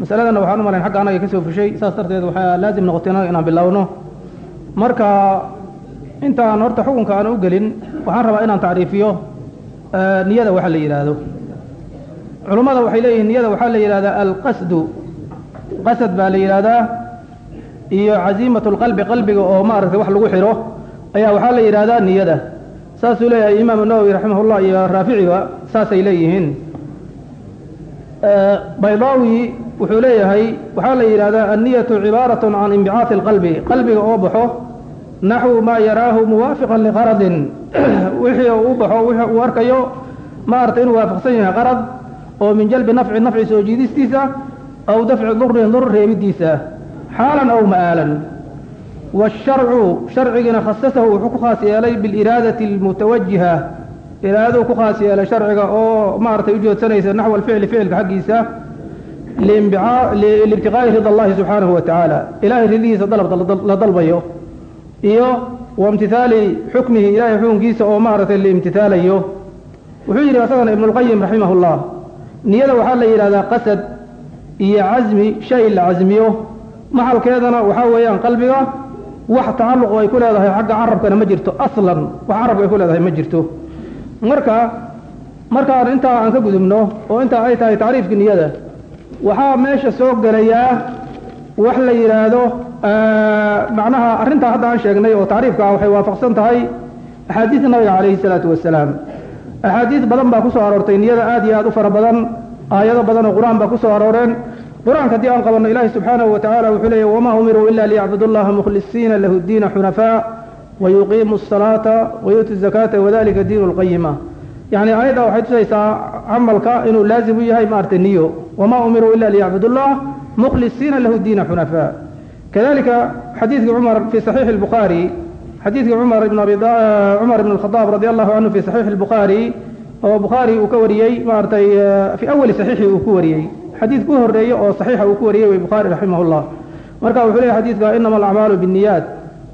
masaladana waxaan u malayn xagga anaga ka soo fushay saas darteed waxaa laazim noqotay anaga inaan bilowno marka intaan horta xukunka aan u gelin waxaan rabaa inaan tacriifiyo niyada waxa la yidhaahdo culummada waxay leeyihiin niyada waxaa la yidhahdaa alqasdu. Qasad baa la yidhaahdaa iyo caziimatu lqalbi qalbiga oo maaragtay wax lagu xidho ayaa waxaa la yidhahdaa niyada. Saasuu leeyahay imaamu nawowi raximahullah iyo raaficiba saasay leeyihiin. Baydaawi wuxuu leeyahay waxaa la yidhahdaa anniyatu cibaarat can inbicaati alqalbi qalbiga oo baxo naxwu maa yaraahu muwaafiqan liqaradin wixii u baxo wixii uu arkayo maaragtay inuu waafaqsan yahay qarad oo min jalbi nafci nafci soo jiidistiisa aw dafci durin dur reebidiisa xaalan aw ma'aalan waasharcu sharcigina khasasahu wuxuu ku khaas yeelay biliraadati almutawajiha iraadaduu ku khaas yeelay sharciga oo maaragtay u joodsanaysa naxwa alficli ficilka xaggiisa liibtiqaa'i rida allahi subxaanahu wa tacaala ilahay ridihiisa dalab la dalbayo iyo waimtithaali xukmihi ilahay xukunkiisa oo maaragtay la imtithaalayo. Wuxuu yidhi asagana ibnulqayim raximah llah niyada waxaa la yidhahdaa qasad iyo casmi shay la casmiyo maxalkeedana waxaa weeyaan qalbiga wax tacalluq ay ku leedahay xagga carabkana ma jirto aslan wax carabka ay ku leedahay ma jirto. Marka markaan intaa aan ka gudubno oo intaa ay tahay tacriifka niyada waxaa meesha soo gelayaa wax la yidhaahdo macnaha arrintaa hadda aan sheegnay oo tacriifka ah waxay waafaqsan tahay axaadiista nabiga calayhi salaatu wasalaam axaadiis badan baa ku aroortay niyada aad iyo aad u fara badan aayado badan oo qur'aan baa ku arooreen. Qur'aanka haddii aan qabanno ilaahi subxaanahu wa wuxuu leeyahy wamaa umiruu ila liyacbudu allaha mukhlisiina lahu diina xunafaa wayuqiimu asalaata wayuutu zakaata wadalika diinu lqayima yacni aayadda waxay tusaysaa camalka inuu laazim u yahay maaragtay niyo. Wamaa umiruu ila liyacbudu llah مخلصين له الدين حنفاء كذلك حديث عمر في صحيح البخاري حديث عمر بن أبي عمر بن الخطاب رضي الله عنه في صحيح البخاري هو بخاري وكوريي مارتي في أول صحيح وكوريي حديث كهرية أو صحيح وكوريي وبخاري رحمه الله مركا وحلي حديث إنما الأعمال بالنيات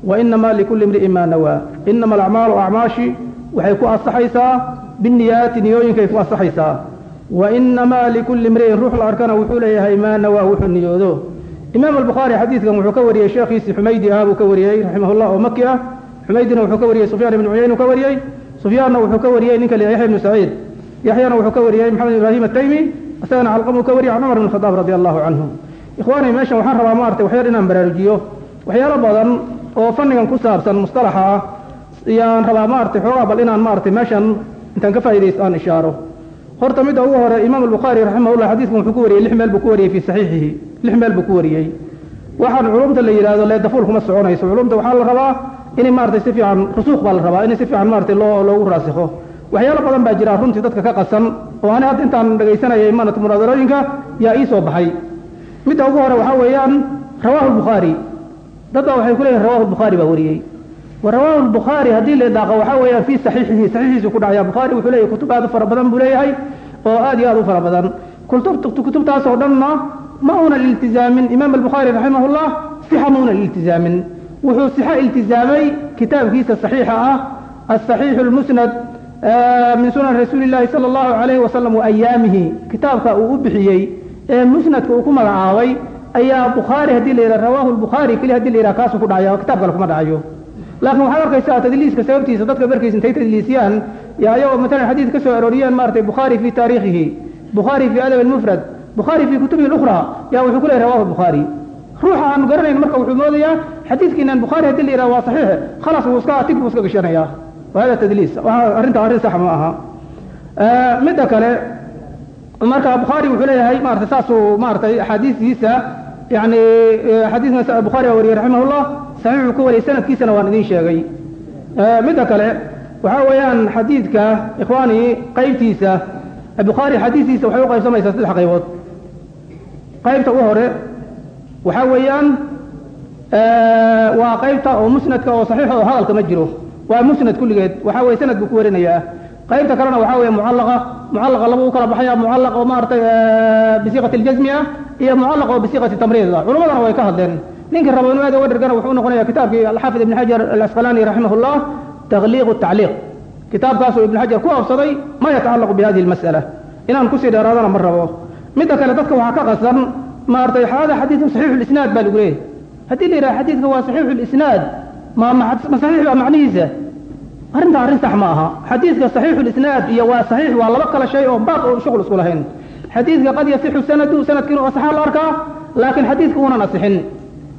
وإنما لكل امرئ ما نوى إنما الأعمال أعماشي وحيكون الصحيصة بالنيات imaam albuhaari xadiidkan wuxuu ka wariyey sheekhiisi xumaydi ah buu ka wariyey raximahullah oo maki ah. Xumaydina wuxuu ka wariyey sufyaan ibnu cuyayn uu ka wariyey. Sufyaanna wuxuu ka wariyey ninka yaxya ibnu saciid. Yaxyana wuxuu ka wariyey maxamed ibraahim ataymi isagana calqam ka wariyey can cumar ibn khadaab radi allahu canhu. Ikhwaanay meeshan waxaan rabaa maartay waxyar inaan baraarujiyo. Waxyaalo badan oo fannigan ku saabsan mustalaxa ah, ayaan rabaa maartay xoogaa bal inaan maartay meeshan intaan ka faa'iidaysto aan ishaaro horta midda ugu hore imaam albukhaari raximahullah xadiidkan wuxuu ku wariyey lix meel buu ku wariyey fii saxiixihi. Lix meel buu ku wariyey. Waxaan culumta la yidhaahdo leedafuul kuma soconayso. Culumta waxaa la rabaa in maartay si fiican rusuuq baa la rabaa in si fiican maartay loo loogu raasikho waxyaalo badan baa jira runtii dadka ka qasan oo ani hadda intaan dhegaysanayay maarata munaadarooyinka yaa ii soo baxay. Midda ugu hore waxaa weeyaan rawaahu albukhaari dad waxay ku leeyihiin rawahu bukhaari baa wariyey wa rawahu lbukhaari haddii la idlaaqo waxaa weeyaan fii saxiixihi saxiixiisu ku dhacaya bukhaari wuxuu leeyahay kutub aad u fara badan buu leeyahay oo aad iyo aad u fara badan kutubtaas oo dhanna ma una liltizaamin imaam albukhaari raximahullah sixa ma una liltizaamin wuxuu sixa iltizaamay kitaabkiisa saxiixa ah asaxiixu lmusnad min sunan rasuuli llahi sala allahu calayhi wasalam wa ayaamihi kitaabka uu u bixiyey ee musnadka uu ku magacaabay ayaa bukhaari haddii la yidhaha rawaahu lbukhaari keli haddii la yidhaha kaasuu ku dhacaya oo kitaab kale kuma dhacayo laakiin waxaad arkaysaa tadliiska sababtiisa dadka markaysa intay tadliisiyaan yaa ayagoo matalan xadiid ka soo arooriyaan maaragtay bukhaari fii taariikhihi bukhaari fii adab almufrad bukhaari fii kutubihi lukhra yaa wuxuu ku leeyahy rawahu bukhaari ruuxa aan garanayn marka wuxuu moodayaa xadiidkiinan bukhaari haddii la yidhaha waa saxiix khalas wuu iska tig buu iska gashanayaa wa hada tadliis arrinta arrin sax ma aha midda kale marka bukhaari wuxuu leeyahay maarata saasuu maaratay axaadiistiisa يعني حديث البخاري وري رحمه الله saxiixuu ka wariyay sanadkiisana waan idiin sheegay. Midda kale waxaa weeyaan xadiidka ikhwaani qaybtiisa bukhaari xadiistiisa waxay u qaybsamaysaa saddex qaybood. Qaybta u hore waxaa weeyaan waa qaybta oo musnadka oo saxiixa oo hadalka ma jiro. Waa musnad kulligeed waxaa weye sanad buu ku warinayaa qaybta kalena waxaa weeye mucallaqa. Mucallaqa laba kala baxaya mucallaq oo maaragtay bisiiqati aljasmi ah iyo mucallaq oo bisiiqati tamriid ah. Way ka hadleen ninkii rabo inuu aad uga dhergana wuxuu noqonaya kitaabkii alxaafid ibn xajar alasqalaani raximahullah tagliiq tacliiq kitaabkaasoo ibn xajar ku absaday ma yatacallaqu bihadihi almas'ala? Inaan ku sii dheeraadana ma rabo. Midda kale dadka waxaa ka qasan maaragtay hada xadiidun saxiixu lisnaad baa lagu leeyahy haddii la yidhaha xadiidka waa saxiixu lisnaad ma saxiix baa macnihiisa. Arrinta arrin sax ma aha. Xadiidka saxiixu lisnaad iyo waa saxiix waa laba kala shay oo baaq oo shughul isku lahayn. Xadiidka qad yasixu sanadu sanadkiinu asaxaa la arkaa laakiin xadiidka uunan asixin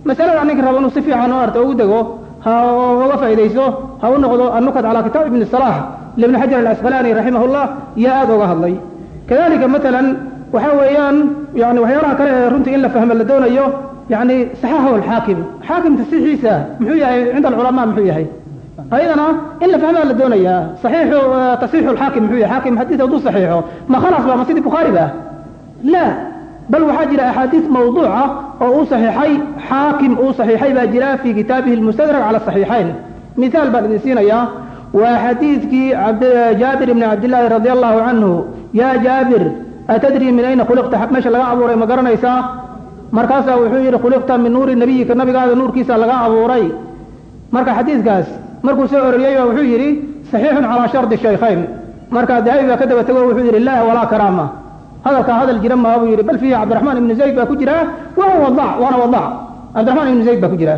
masalada ninka rabo inuu si fiican u ugu dego ha uga ha u noqdo annukat calaa kitaab ibni salaah libni xajar alasqalaani raximahullah yaa aad uga hadlay. Kadalika matalan waxa weeyaan yani waxyaalaha kale ee runtii in la fahmo la doonayo yani saxaaxahu alxaakim. Xaakim tasiixiisa muxuu yahay cinda alculamaa muxuu yahay. Ayadana in la fahmaa la doonayaa. Saxiixu tasiixu alxaakim muxuu yahay. Xaakim xadiis hadduu saxiixo. Ma khalas ba ma sidii bukhaari ba? La bal waxaa jira axaadiis mawduuca oo uu saxiixay xaakim uu saxiixay baa jira fi kitaabihi almustadrak cala saxiixayn mithaal baan idin siinayaa waa xadiidkii jaabir ibni cabdillaahi radi allahu canhu yaa jaabir atadri min ayna khuliqta meesha laga abuuray ma garanaysaa markaasaa wuxuu yidhi khuliqta min nuuri nabiyika nabigaada nuurkiisa laga abuuray marka xadiidkaas markuu soo ororiyey baa wuxuu yidhi saxiixun calaa shardi shaykhayn marka dahabi baa ka daba tego wuxuu yidhi laa walaa karaama hadalkaa hadal jira maaha buu yidhi bal fiihi cabdiraxmaan ibnu zayd baa ku jira wahuwa wadac waana wadac cabdiraxmaan ibnu zayd baa ku jira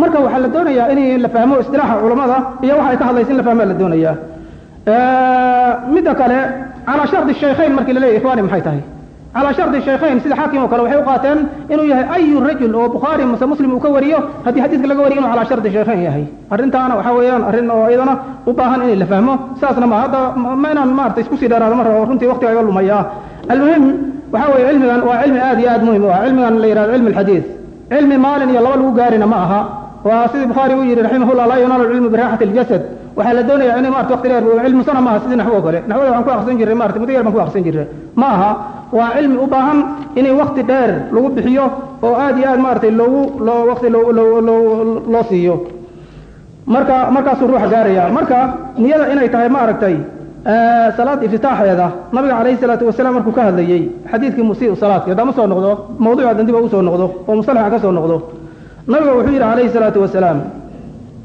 marka waxaa la doonayaa in la fahmo istilaaxa culammada iyo waxa ay ka hadlaysa in la fahmaa la doonayaa midda kale calaa shardi shaykhayn markii la leeyahy ikhwaani maxay tahay calaa shardi shaykhayn sida xaakim oo kale waxay u qaateen inuu yahay ayu rajul oo bukhaari mase muslim uu ka wariyo haddii xadiiska laga wariyo inuu calaa shardi shaykhayn yahay arrintaana waxaa weeyaan arrin oo iyadana u baahan in la fahmo saasna ma hadda ma inaan maarata isku sii dheeraado mar rabo runtii waqtiga iga lumaya almuhim waxaa weeye cilmigan waa cilmi aad iyo aad muhiim u ah. Cilmigan la yidhahdo cilmi alxadiis cilmi maalin iyo laba lagu gaarina ma aha. Waa sidii bukhaari uu yidhi raximahullah laa yunaalu lcilmu biraaxati aljasad. Waxaa la doonayaa inay maarata waqti dheer sana maaha sidii naxwo kale. Naxwada waxaan ku aqrisan jirray maarata muddo yar baan ku aqrisan jirray. Ma aha. Waa cilmi u baahan inay waqti dheer lagu bixiyo oo aad iyo aad maaragtay loogu loo loo siiyo. Marka markaasuu ruuxa gaaraya marka niyada inay tahay maaragtay salaad iftitaaxeeda nabiga calayhi salaatu wasalaam markuu ka hadlayey xadiidkii musii'u salaadki haddaan u soo noqdo mawduuc haddan dib u soo noqdo oo musalaxan ka soo noqdo. Nabiga wuxuu yidhi calayhi salaatu wasalaam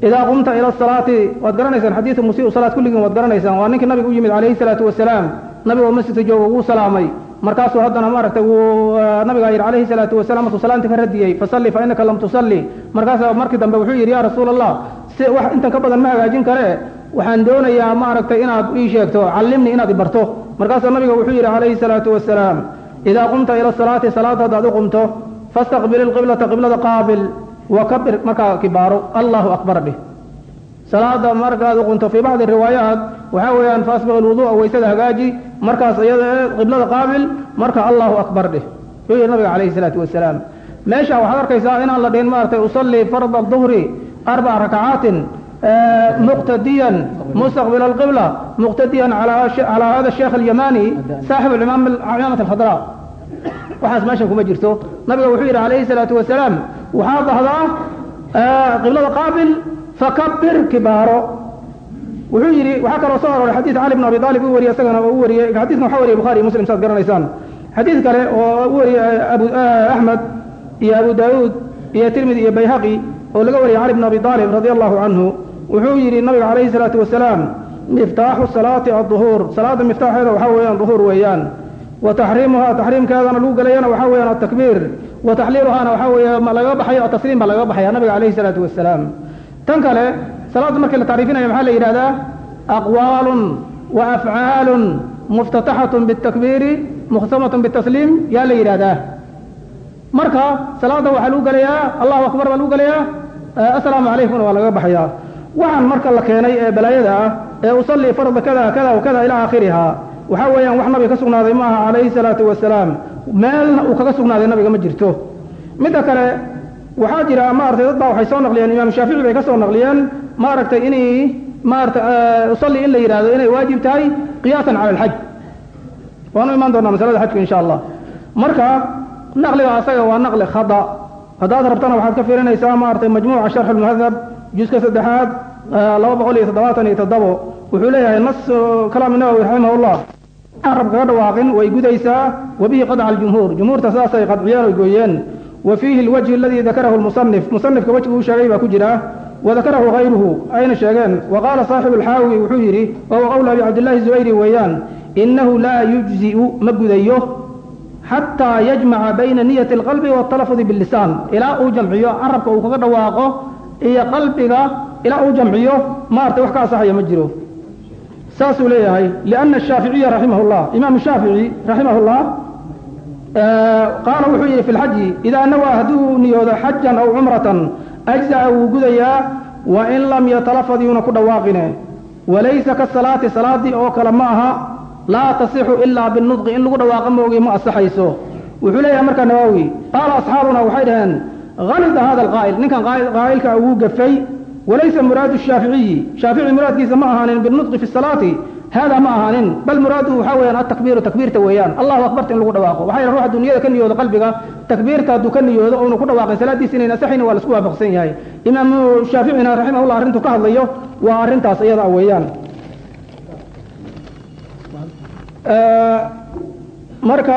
idaa qumta ila asalaati waad garanaysaan xadiidu musii'u salaad kulligiin waad garanaysaan waa ninkii nabiga u yimid calayhi salaatu wasalaam nabiga masjidka jooga wuu salaamay. Markaasuu haddana maaragtay wuu nabigaa yidhi calayhi salaatu wasalam markuu salaanta ka radiyey fasalli fa lam tusalli. Markaasa markii dambe wuxuu yidhi yaa rasuula allah si wax intan ka badan ma hagaajin karee waxaan doonayaa maaragtay inaad ii sheegto callimni inaad ibarto markaasuu nabiga wuxuu yidhi calayhi salaatu wasalaam idaa qumta ila salaati salaada haddaad u qumto fastaqbil ilqiblata qiblada qaabil wakabir markaa kibaaro allahu akbar dhih salaada markaad u qunto fii bacdi riwaayaat waxaa weeyaan faasbiq ilwuduu'a waysada hagaaji markaas iyada qiblada qaabil marka allahu akbar dhih wuxuu yidhi nabiga calayhi salaatu wasalaam meesha waxaad arkaysaa inaan la dhihin maaragtay usallii farda duhri arbaca rakacaatin muqtadiyan mustaqbil alqibla muqtadiyan calaa hada sheekh alyamani saaxib cimaamati alkhadraa waxaas meeshan kuma jirto nabiga wuxuu yidhi calayhi salaatu wasalaam waxaa dahdaa qiblada qaabil fakabir kibaaro wuxuu yidhi waxaa kaloo soo arooray xadiid cali bn abi aalib u wariyey isagana oo u wariyey xadiidkan waxa wariyey bukhari muslim saad garanaysaan xadiid kale oo u wariyey abu axmed iyo abu daauud iyo tirmidi iyo bayhaqi oo wuxuu yidhi nabiga calayhi salaatu wasalaam miftaaxu salaati adduhuur. Salaada miftaaxeeda waxaa weeyaan duhuur weeyaan. Wa taxriimuhaa taxriimkeedana lagu gelayana waxaa weeyaan atakbiir wa taxliiluhaana waxaa weeye laga baxayo atasliim baa lagaga baxaya nabiga calayhi salaatu wasalaam. Tan kale salaadda markii la tacriifinaya maxaa la yidhahdaa aqwaalun wa afcaalun muftataxatun bitakbiiri mukhtamatun bitasliim yaa la yidhahdaa marka salaadda waxaa lagu gelayaa allahu akbar baa lagu gelayaa assalaamu calaykumna waa lagaga baxayaa waxaan marka la keenay ee balaayada ah ee usallii farda kada kada wa kada ilaa aakhirihaa waxaa weeyaan wax nabiga ka sugnaaday ma aha calayhi salaatu wasalaam meelna uu kaga sugnaaday nabiga ma jirto. Midda kale waxaa jira maaragtay dad baa waxay soo naqliyeen imaam shaafici bay ka soo naqliyeen maaragtay inay maarata usalli in la yidhahdo inay waajib tahay qiyaasan cala alxaj waanu imaan doonaa masalada xajka insha allah. Marka naqliga asaga waa naqli khada. Haddaad rabtana waxaad ka fiirinaysaa maaragtay majmuuca sharx almuhadab juska saddexaad laba boqol iyo toddobaatan iyo toddobo wuxuu leeyahay nas kalaam nawowi raximahullah. Aan rab kaga dhawaaqin way gudaysaa wabihi qadca aljumhuur. Jumhuurta saasay qadciyeen oy gooyeen. Wa fiihi alwajhi aladii dakarahu lmusanif musanifka wejgi uu sheegay baa ku jira. Wadakarahu hayruhu ayna sheegeen. Wa qaala saaxibu alxaawi wuxuu yidhi wahuwa qowlu abi cabdillahi zubayri weeyaan inahu laa yujzi'u ma gudayo xataa yajmaca bayna niyati alqalbi waaltalafudi billisaan. Ilaa uu jamciyo carabka uu kaga dhawaaqo iyo qalbiga ilaa uu jamciyo maartay wax ka asaxaya ma jiro. Saasuu leeyahay lianna ashaaficiya raximah llah imaam shaafici raximah llah qaala wuxuu yidhi fi lxaji idaa nawaa hadduu niyoodo xajan aw cumratan ajza'a wuu gudayaa wa in lam yatalafad yuuna ku dhawaaqine. Walaysa kasalaati salaadii oo kale ma aha laa tasixu ilaa binudqi in lagu dhawaaqa moogi ma asaxayso wuxuu leeyahay markaa nawaawi qaala asxaabuna waxay dhaheen halida hada alqaa'il ninkan qaa'ilka wuu gafay walaysa muraadu shaaficiyi shaafici muraadkiisa ma ahaanin binudqi fi salaati hada ma ahaanin bal muraaduhu waxaa weeyaan atakbiiru takbiirta weeyaan allahu akbarta in lagu dhawaaqo waxaa yidhi ruux hadduu niyada ka niyoodo qalbiga takbiirta hadduu ka niyoodo oonu ku dhawaaqin salaadiisa inayn asaxayna waa la isku waafaqsan yahay imaamu shaaficina raximahullah arrintuu ka hadlayo waa arrintaas iyada weeyaan marka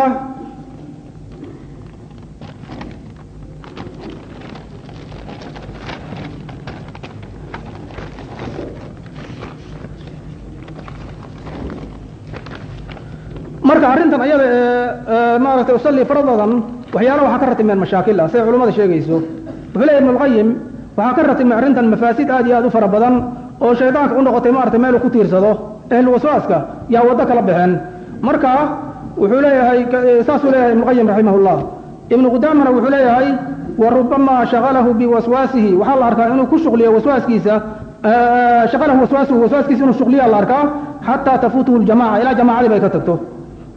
marka arrintan ayada ee maaragtay usalli faradadan waxyaala waxaa ka ratimeen mashaakil ah siday culummada sheegayso. Wuxuu leeyahy ibnulqayim waxaa ka ratimay arrintan mafaasid aad iyo aad u fara badan oo shaydaanka u noqotay maaragtay meel uu ku tiirsado ehlu waswaaska yaa waddo kala baxeen. Marka wuxuu leeyahay saasuu leeyahay ibnuqayim raximahullah. Ibnu qudaamana wuxuu leeyahay wa rubama shagalahu biwaswaasihi. Waxaa la arkaa inuu ku shuqliyo waswaaskiisa shagalahu waswaasuhu waswaaskiisa inuu shuqliyaa la arkaa xataa tafuutuhu ljamaca ilaa jamaacadii bay ka tagto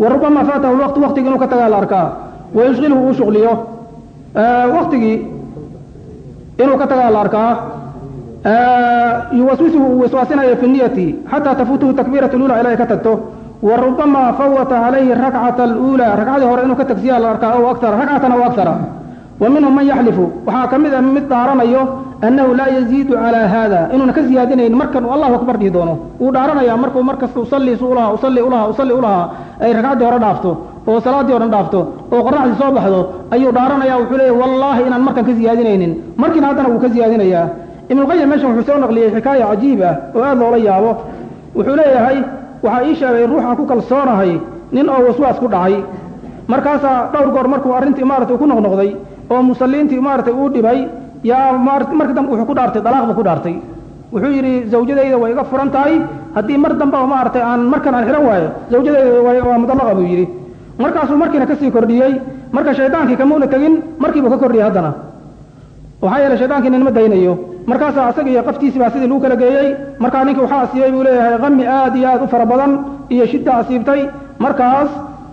wa rubama faatahu lwaqtu waqtigii inuu ka tagaa la arkaa wa yushqilhu uu shuqliyo waqtigii inuu ka tagaa la arkaa yuwaswisu uu waswaasinayo fi niyati xataa tafutuhu takbiiratu lula ilaa ay ka tagto wa rubama fawata calayhi rakcata aluula ragcadii hore inuu ka tagsiyaa la arkaa o aktara ragcatan aw aktara wa man yaxlifu waxaa ka mid a mid dhaaranayo annahu laa yaziidu calaa haada inuuna ka ziyaadinayn markan uu allahu akbar dhihi doono wuu dhaaranaya markuu markasta usalli su ulahaa usalli ulahaa usalli ulahaa ay ragcaddii hore dhaafto oo salaaddii o dhan dhaafto oo qoraxdii soo baxdo ayuu dhaaranaya wuxuu leeyahy wallaahi inaan markan ka ziyaadinaynin markiina haddana wuu ka ziyaadinayaa ibnuqayim meeshan wuxuu soo naqliyey xikaaya cajiib ah oo aad loola yaabo wuxuu leeyahay waxaa ii sheegay ruuxaan ku kalsoonahay nin oo waswaas ku dhacay markaasaa dhowr goor markuu arrintii maarata ku noqnoqday oo musalliintii maaragtay uu dhibay yaa ku dhaartay ku dhaartay. Wuxuu yidhi zawjadayda way iga furan tahay. Haddii mar damba maaragtay aan markan aan xihan waayo zawjadayda waa mudalaqa buu yidhi. Markaasuu markiina ka sii kordhiyey. Marka shaydaankii kamuuna tegin markiibuu ka waxaa kala geeyey. Markaa ninkii waxaa asiibay buu leeyahay aad iyo aad u fara badan iyo shidda asiibtay. Markaas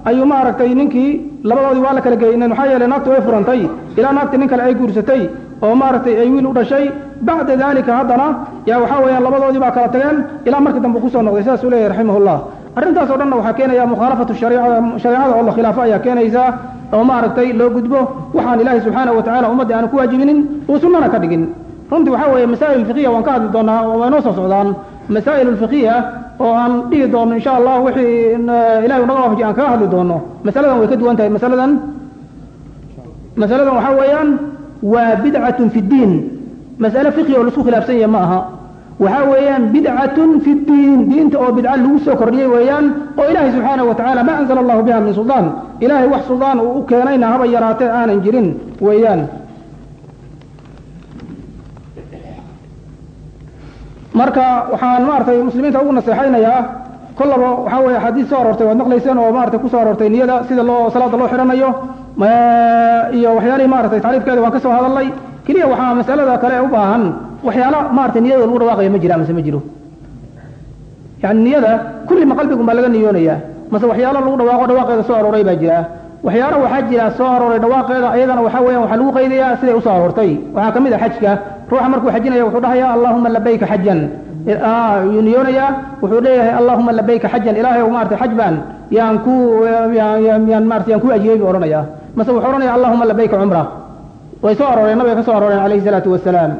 ayuu maaragtay ninkii labadoodii waa la kala geeyey. Maxaa yeeley naagtu way furantay. Ilaa naagtii nin kale ay guursatay oo maaragtay ay wiil u dhashay. Bacda daalika haddana yaa waxaa weeyaan labadoodii baa kala tageen ilaa markii dambe ku soo noqday sidaasuu leeyahy raximahullah. Arrintaas o dhanna waxaa keenaya mukhaalafatu shareecada oo la khilaafo ayaa keenaysaa oo maaragtay loo gudbo waxaan ilaahay subxaanahu watacala ummadda aanu ku waajibinin uu sunnana ka dhigin. Runtii waxaa weeye masaa'il alfiqiya waan ka hadli doonaa oo way noo soo socdaan. Masaa'il alfiqiya oo aan dhihi doono insha allah wixii ilahay unaga waafaji aan kaga hadli doono. Masaladan way ka duwan tahay masaladan. Masaladan waxaa weeyaan waa bidcatun fi ddiin mas'ale fiqi oo la isku khilaafsan yahe ma aha. Waxaa weeyaan bidcatun fi ddiin diinta oo bidca lagu soo kordhiyey weeyaan oo ilaahay subxaanahu wa tacala ma anzala allahu biha min suldaan ilaahay wax suldaan uu u keenayna haba yaraatee aanan jirin weeyaan. Marka waxaan maaragtay muslimiinta ugu naseexaynayaa kollaba waxaa weeye axaadiis soo aroortay waad maqlayseen oo maaragtay ku soo aroortay niyada sida loo salaada loo xidhanayo iyo waxyaalihii maaragtay tacriifkeeda waan ka hadalnay keliya waxaa masalada kale u baahan waxyaala maaragtay niyada lagu dhawaaqaya ma jira mase ma jiro. Yani niyada kulli ma baa laga niyoonayaa. Mase waxyaalo lagu dhawaaqo dhawaaqeeda soo arooray baa jira. Waxyaalo waxaa jira soo arooray dhawaaqeeda ayadana waxaa weeyaan waxaa lagu qaydayaa siday u soo aroortay. Waxaa ka mid a xajka. Ruuxa markuu xajinaya wuxuu dhahayaa allahuma labayka xajan yuu niyoonayaa wuxuu leeyahay allahuma labayka xajan ilaahay maarata xaj baan yaan ku yaan yaan ku ajiyey buu odhanayaa. Mase wuxuu odhanaya allahuma labayka cumra. Way soo arooreen nabiga ka soo arooreen calayhi salaatu wasalaam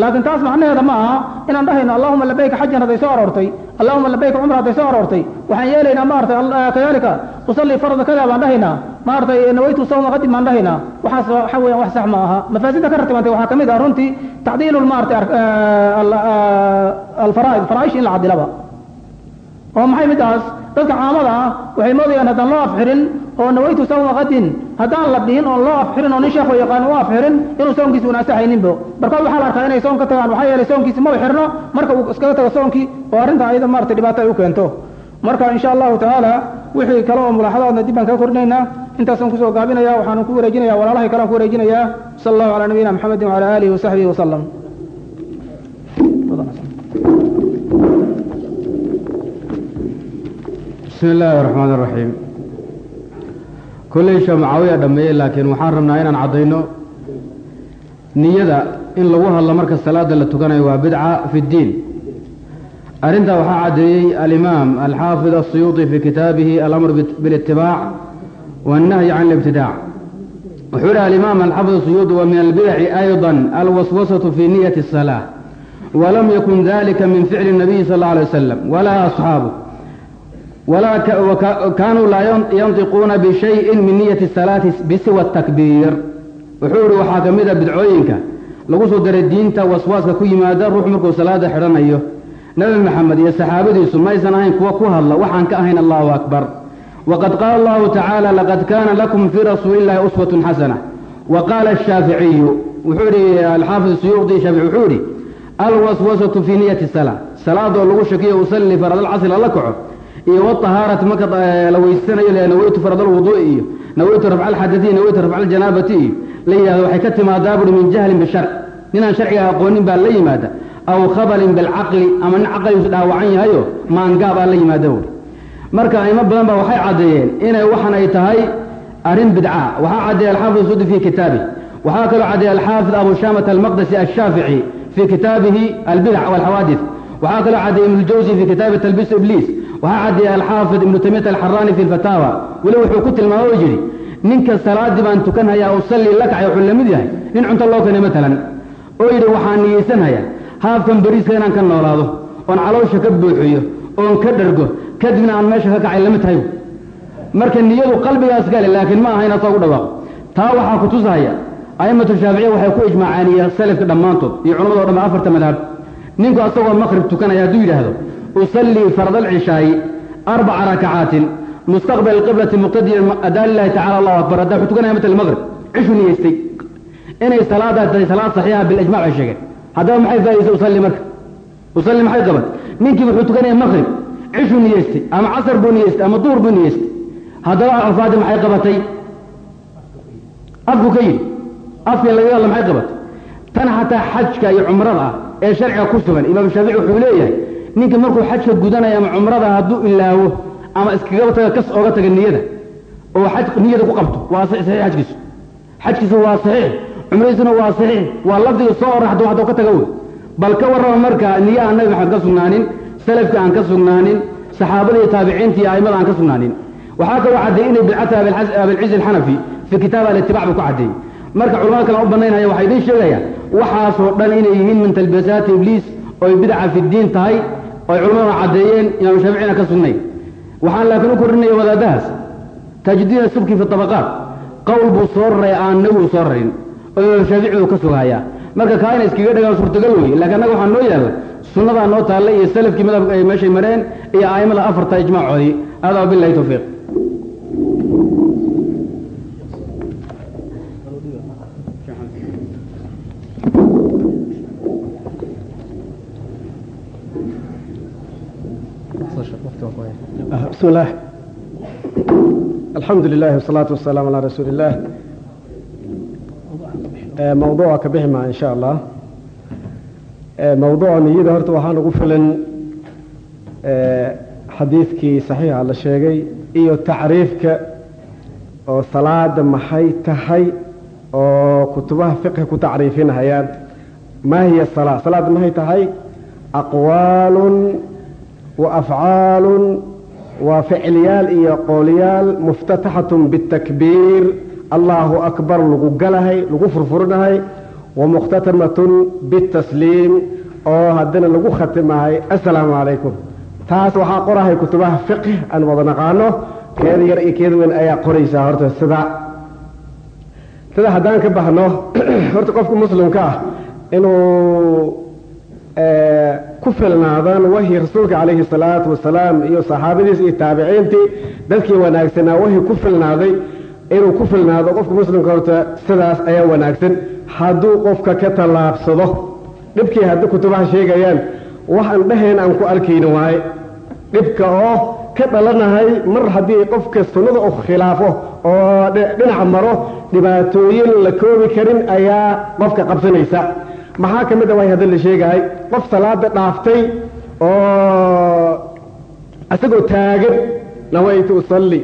laakiin taas macnaheeda ma aha inaan dhahayno allahuma labayka xajan hadday soo aroortay allahuma labayka cumra hadday soo aroortay waxaan yeelaynaa maarata kadalika usalli farda kada baan dhahaynaa maaragtay nawaytu sawma qadim baan dhahaynaa waxaas waxa weeyaan wax sax ma aha. Mafaasida ka ratibantay waxaa ka mid ah runtii tacdiilu maarata alfaraa'id faraa'ish in la cadilaba oo maxay midaas dadka caamada ah waxay moodayaan haddaan loo afxirin oo nawaytu sawma haddaan la dhihin oon loo afxirin oo nin sheekho yaqaan u afxirin inuu soonkiisi una asaxayninbo barkood waxaa la arkaa inay soon ka tagaan waxaa yeelay soonkiisi maba xirno marka uu iskaga tago soonkii oo arrinta ayada maarata dhibaato ay u keento. Marka insha allahu tacaala wixii kale oo mulaaxadaadna dib baan kaga kordhinaynaa intaasaan ku soo gaabinaya waxaan ku wareejinaya walaalahay kalean ku wareejinayaa. Sala allahu calaa nabiyina maxamedin wacala aalihi wasaxbihi wasalam bismi illaahi raxmaan raxiim kolley sha mucaawiya dhammeeyey laakiin waxaan rabnaa inaan caddayno niyada in lagu hadlo marka salaada la tukanayo waa bidca fi ddiin. Arrintaa waxaa caddeeyey alimaam alxaafid asiyuuti fii kitaabihi alamr bialitibaac waannahyi can libtidaac wuxuu yidhi alimaam alxaafid asiyuuti wa min albidaci aydan alwaswasatu fii niyati asalaa walam yakun dalika min ficli nabiyi sal alla alay wasalam walaa asxaabu kaanuu laa yantiquuna bishayin min niyati salaati bisiwa takbiir wuxuu ihi waxaa ka mid a bidcooyinka lagu soo daray diinta waswaaska ku yimaada ruux markuu salaada xidhanayo nebi maxamed iyo saxaabadiisu maysan ahayn kuwa ku hadla waxaan ka ahayn allahu akbar waqad qaala allahu tacaala laqad kaana lakum fii rasuuli illahi uswatun xasana wa qaala ashaaficiyu wuxuu ihi alxaafid suyuuqdi shaafici wuxuu ihi alwaswasatu fii niyati salaa salaadoo lagu shakiyo usalli farad alcasri lala kaco iyo wطahaarati marka la weysanayo naweytu farad alwuduu'i iyo naweytu rafca alxadai naweytu rafca aljanaabati iyo la yidhahdo waxay ka timaadaa buhi min jahlin bisharc ninaan sharciga aqoonin baa la yimaada. Aw khabalin bilcaqli ama nin caqligiisu dhaawacan yahayo maangaabaa la yimaada buhi marka aimo badan ba waxay caddeeyeen inay waxan ay tahay arrin bidca. Waxaa caddeeyey alxaafid sudi fii kitaabi waxaa kaloo caddeeyey alxaafid abu shaamat almaqdisi ashaafici fii kitaabihi albidac walxawaadith waxaa kaloo caddeeyey ibnu ljawsi fii kitaabi talbiis ibliis waxaa caddeeyey alxaafid ibnu taymiyat alxaraani fi lfataawa weli wuxuu ku tilmaamay oo yidhi ninka salaaddii baan tukanhayaa usallii la wuxuu la mid yahay. Nin cunto loo keenay matalan oo yidhi waxaan niyeysanhayaa haafkan beriiska inaan ka noolaado oon caloosha ka buuxiyo oon ka dhargo kadibna aan meesha ka kacay lama tahay. Marka niyadu qalbigaas gale laakiin ma aha inaad saa ugu dhawaaqo taa waxaa ku tusahaya a'immatu shaaficiya waxay ku ijmaaceen iyo salafka dhammaantood iyo culamado dhamma afarta madhab. Ninku asagoo maqrib tukanaya hadduu yidhaahdo usallii farda alcishaa'i arbaca rakacaatin mustaqbal alqiblati muqtadiyan adaa lilahi tacala allahu akbar haddaa wuxuu tukanaya matal maqrib cishuu niyeystay inay salaadaa tahay salaad saxiixa bilijmac bay sheegeen haddaba maxay faa'idaysa usalli marka usalli maxay qaban ninkii wuxuu tukanaya maqrib cishuu niyeystay ama casar buu niyeystay ama duhur buu niyeystay haddaba alfaadi maxay qabatay afku ka yidhi afkii laga hadla maxay qabatay tan xataa xajka iyo cumrada ah ninka markuu xajka gudanayo ama cumrada hadduu ilaawo ama iskaga taga kas ooga taga niyada oo xaj niyada ku qabto waa saxiix xajkiisu. Xajkiisu waa saxiix cumradiisuna waa saxiix waa lafdiga soo oran hadduu ka taga wey bal ka warrama marka niya aan nabi maxamed ka sugnaanin salafka aan ka sugnaanin saxaabada taabiciinta iyo a'immada aan ka sugnaanin. Waxaa kaloo caddeeyey inay bidcata abilcizi alxanafi fii kitaab alittibac buu ku caddeeyey. Marka culamada kale u banaynaya waxaa idiin sheegaya waxaasoo dhan inay yihiin min talbisaati ibliis oy bidca fi diin tahay oy culammaduna caddeeyeen imaam shaaficina ka sugnay. Waxaan laakiin u korinaya wadaadahaas. Taajdiina subki fi tabaqaat. Qowl buu soo raray aan nabigu soo rarin. Oo imaam shaafici uu ka sughayaa marka kaa ina iskaga dhagaan suurtagal weye lakiin annaga waxaa noo yaalla sunnadaa noo taalla iyo salafkii madhabka ay meeshay mareen iyo a'immada afarta ijmaacoodii rasuulah alxamdu lilahi wasalaatu wasalaamu calaa rasuuli illaah eh, mawduuca ka bixi maa in sha allah eh, mawduuca niyada horta waxaan ugu filan eh, xadiidkii saxiixa la sheegay iyo tacriifka oo salaada maxay tahay oo kutubaha fiqhi ku tacriifinhayaan maa hiya salaa salaada maxay tahay? Aqwaalun wa afcaalun waa ficilyaal iyo qoolyaal muftataxatun biاtakbiir allaahu akbar lagu galahay lagu furfurinahay wamuktatamatun bitasliim. Oo haddana lagu khatimahay assalaamu calaykum taas waxaa qorahay kutubaha fiqh aan wada naqaano. Keeda yar iyo keeda weyn ayaa qoraysaa horta sida. Sida haddaan ka bahno [CLEARS THROAT] horta qofka muslimka ah inuu ku filnaadaan wahii rasuulka calayhi salaatu wasalaam iyo saxaabadiis iyo taabiciintii. Dadkii wanaagsanaa wahii ku filnaaday. Inuu ku filnaado qofka muslimka horta sidaas ayaa wanaagsan. Hadduu qofka ka tallaabsado. Dhibkii haddii kutubaha sheegayaan waxaan dhahayn aan ku arkayni waaye. Dhibka oo ka dhalanahay mar haddii qofka sunnada u khilaafo oo dhinac maro dhibaatooyin la koobi karin ayaa qofka qabsanaysa maxaa ka mid a way hadda la sheegahay? Qof salaada dhaaftay oo isagoo taagan nawaytu usalli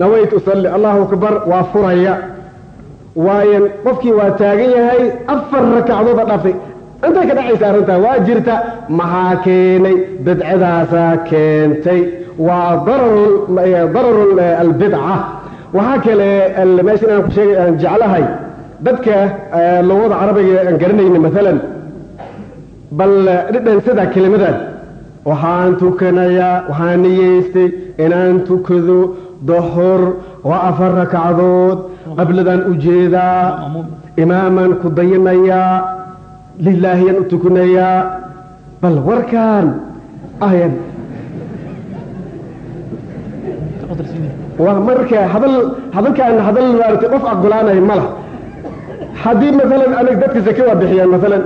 nawaytu usalli allahu akbar waa furaya. Waayan qofkii waa taagan yahay afar rakacdooda dhaaftay. Intay ka dhacaysa arrintaa waa jirta maxaa keenay? Bidcadaasaa keentay. Waa dararu albidca. Waxaa kale meeshan aan ku sheegay aan jeclahay dadka luqada carabiga aan garanayna maalan bal dhidhan sida kelimadan waxaan tukanayaa waxaan niyeystay inaan tukado duhur waa afar rakacdood qabladaan u jeedaa. Imaamaan ku dayanayaa. Lilaahiyaan u tukanayaa. Bal warkaan ayan marka hadal hadalkaan hadal maaragtay qof aqbalaanay ma lah haddii maalan anig dadka zake waa bixiyaan maalan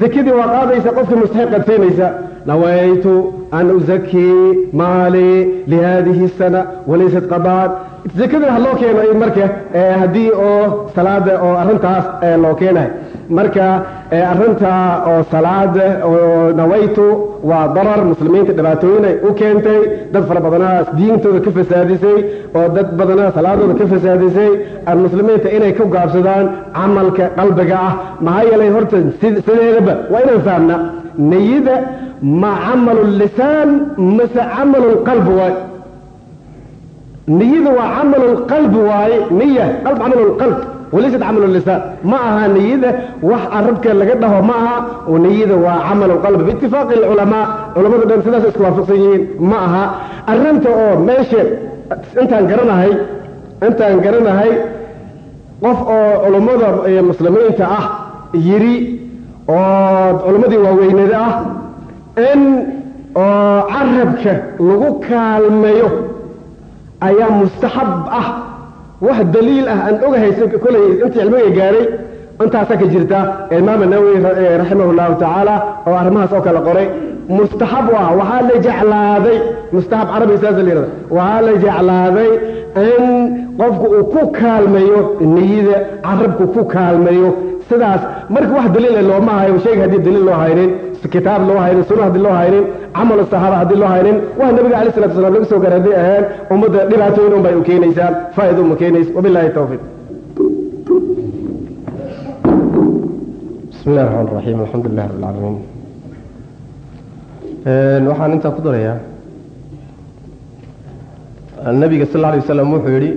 zakadii waa qaadaysa qofkii mustaxiqaad siinaysa nawaytu an uzakii maali lihadihi sana walaysat qadaan zakadana ha loo keeno marka haddii oo salaada oo arrintaas loo keenayo marka arrinta oo salaada oo nawaytu waa darar muslimiinta dhibaatooyin ay u keentay dad fara badanaa diintooda ka fasaadisay oo dad badanaa salaadooda ka fasaadisay muslimiinta inay ku gaabsadaan camalka qalbiga ah maxaa yeelay horta sideedaba waa inaan fahamna niyada ma camalu lisaan mase camalu lqalbi waay. Niyada waa camalu lqalbi waaye niya qalb camalu lqalb walaysat camalu lisaan. Ma aha niyada wax arabka laga dhaho ma aha niyada waa camalu qalbi biitifaaqi alculamaa culamadu dhan sidaas isku waafaqsan yihiin ma aha. Arrinta oo meesha intaan garanahay intaan garanahay qof oo culummada muslimiinta ah yiri oo culammadii waaweyneed ah in oo carabka lagu kaalmeeyo ayaa mustaxab ah. Wax daliil ah aan ogahaysa kolay intii cilmiga gaaray intaasaa ka jirta imaam nawowi raximah llahu tacaala oo arrimahaas oo kale qoray mustaxab ah waxaa la jeclaaday mustaxab carabi saasa la yihahda waxaa la jeclaaday in qofku uu ku kaalmeeyo niyada carabku ku kaalmeeyo sidaas marka wax daliila looma hayo sheega haddii daliil loo haynin kitaab loo haynin sunna haddii loo haynin camal saxaaba haddii loo haynin wax nabiga calayi salatu wasalaam laga soo gaara hadday ahayn ummadda dhibaatooyin un bay u keenaysaan faa'ido uma keenayso wabillahi tawfiiq. Bismi illahi raxmaan raxiim alxamdulilahi rabbi alcaalamiin waxaan intaa ku darayaa nabiga sal lla alay wasalam wuxuu yidhi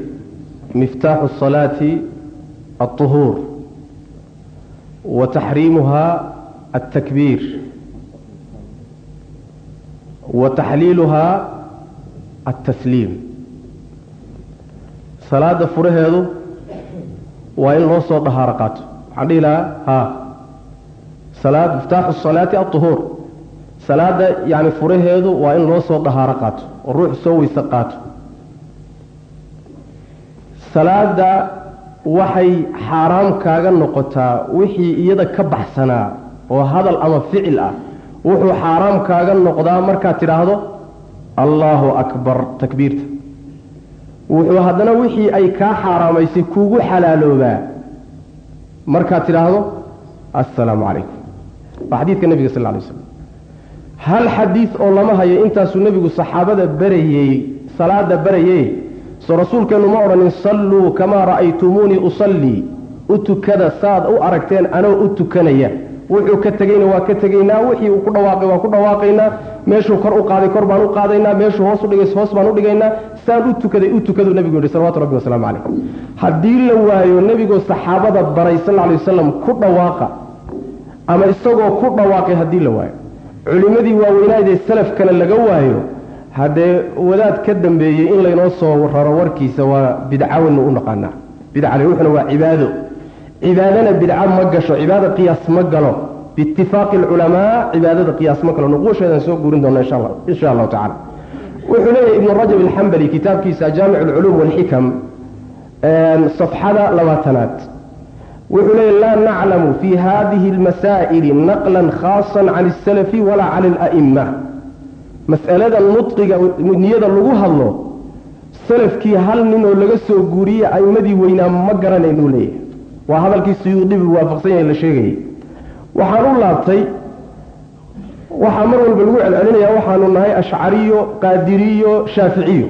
miftaaxu salaati aلطuhuur wa taxriimuha الtakbiir wa taxliiluha الtasliim salaada furaheedu waa in loo soo dhahaaro qaato waxaan dhihi lahaa ha salaad miftaaxu الصalaati الطuhuur salaada yani furaheedu waa in loo soo dhahaaro qaato oo ruux soo weyse qaato salaada waxay xaaraam kaaga noqotaa wixii iyada ka baxsanaa oo hadal ama ficil ah. Wuxuu xaaraam kaaga noqdaa markaad tidhaahdo allaahu akbar takbiirta. Wuxuu haddana wixii ay kaa xaaraamaysay kuugu xalaaloobaa. Markaad tidhaahdo assalaamu calaykum. Waa xadiidka nebiga sal alay slam hal xadiid oo lama hayo intaasuu nebigu saxaabada barayey salaada barayey so rasuulkeennu ma odhanin salluu kamaa ra'aytumuunii usallii. U tukada saad u aragteen anoo u tukanaya. Wuxuu ka tegeyna waa ka tegaynaa. Wixii uu ku dhawaaqay waa ku dhawaaqaynaa. Meeshuu kor u qaaday kor baan u qaadaynaa. Meeshuu hoos udhigays hoos baan u dhigaynaa. Saan u tukaday u tukaduu nebigu yidhi salawatu rabbi wasalaamu calayh haddii la waayo nebigoo saxaabada baray sal lla alay wasalam ku dhawaaqa ama isagoo ku dhawaaqay haddii la waayo culimmadii waaweynaadee salafkana laga waayo haddee wadaad ka dambeeyey in laynoo soo raro warkiisa waa bidca waynu u naqaanaa. Bidcale wuxuna waa cibaado. Cibaadana bidca ma gasho cibaada qiyaas ma galo. Biitifaaqi alculamaa cibaadada qiyaas ma galo. Nuquusheedan soo guurin doona insha allah insha allahu tacala wuxuu leeyahay ibnu rajab alxambali kitaabkiisa jaamic alculuum walxikam safxada labaatanaad. Wuxuu leeyahy laa naclamu fi hadihi almasaa'ili naqlan khaasan can alsalafi walaa cala ala'ima mas'alada nudqiga niyada lagu hadlo salafkii hal nin oo laga soo guuriyey a'immadii weynaa ma garanaynuu leeyahay. Waa hadalkii suyuudibi waafaqsan yahay la sheegayay. Waxaan u laabtay waxaa mar walba lagu celcelinayaa waxaanu nahay ashcariyo qaadiriyo shaaficiyo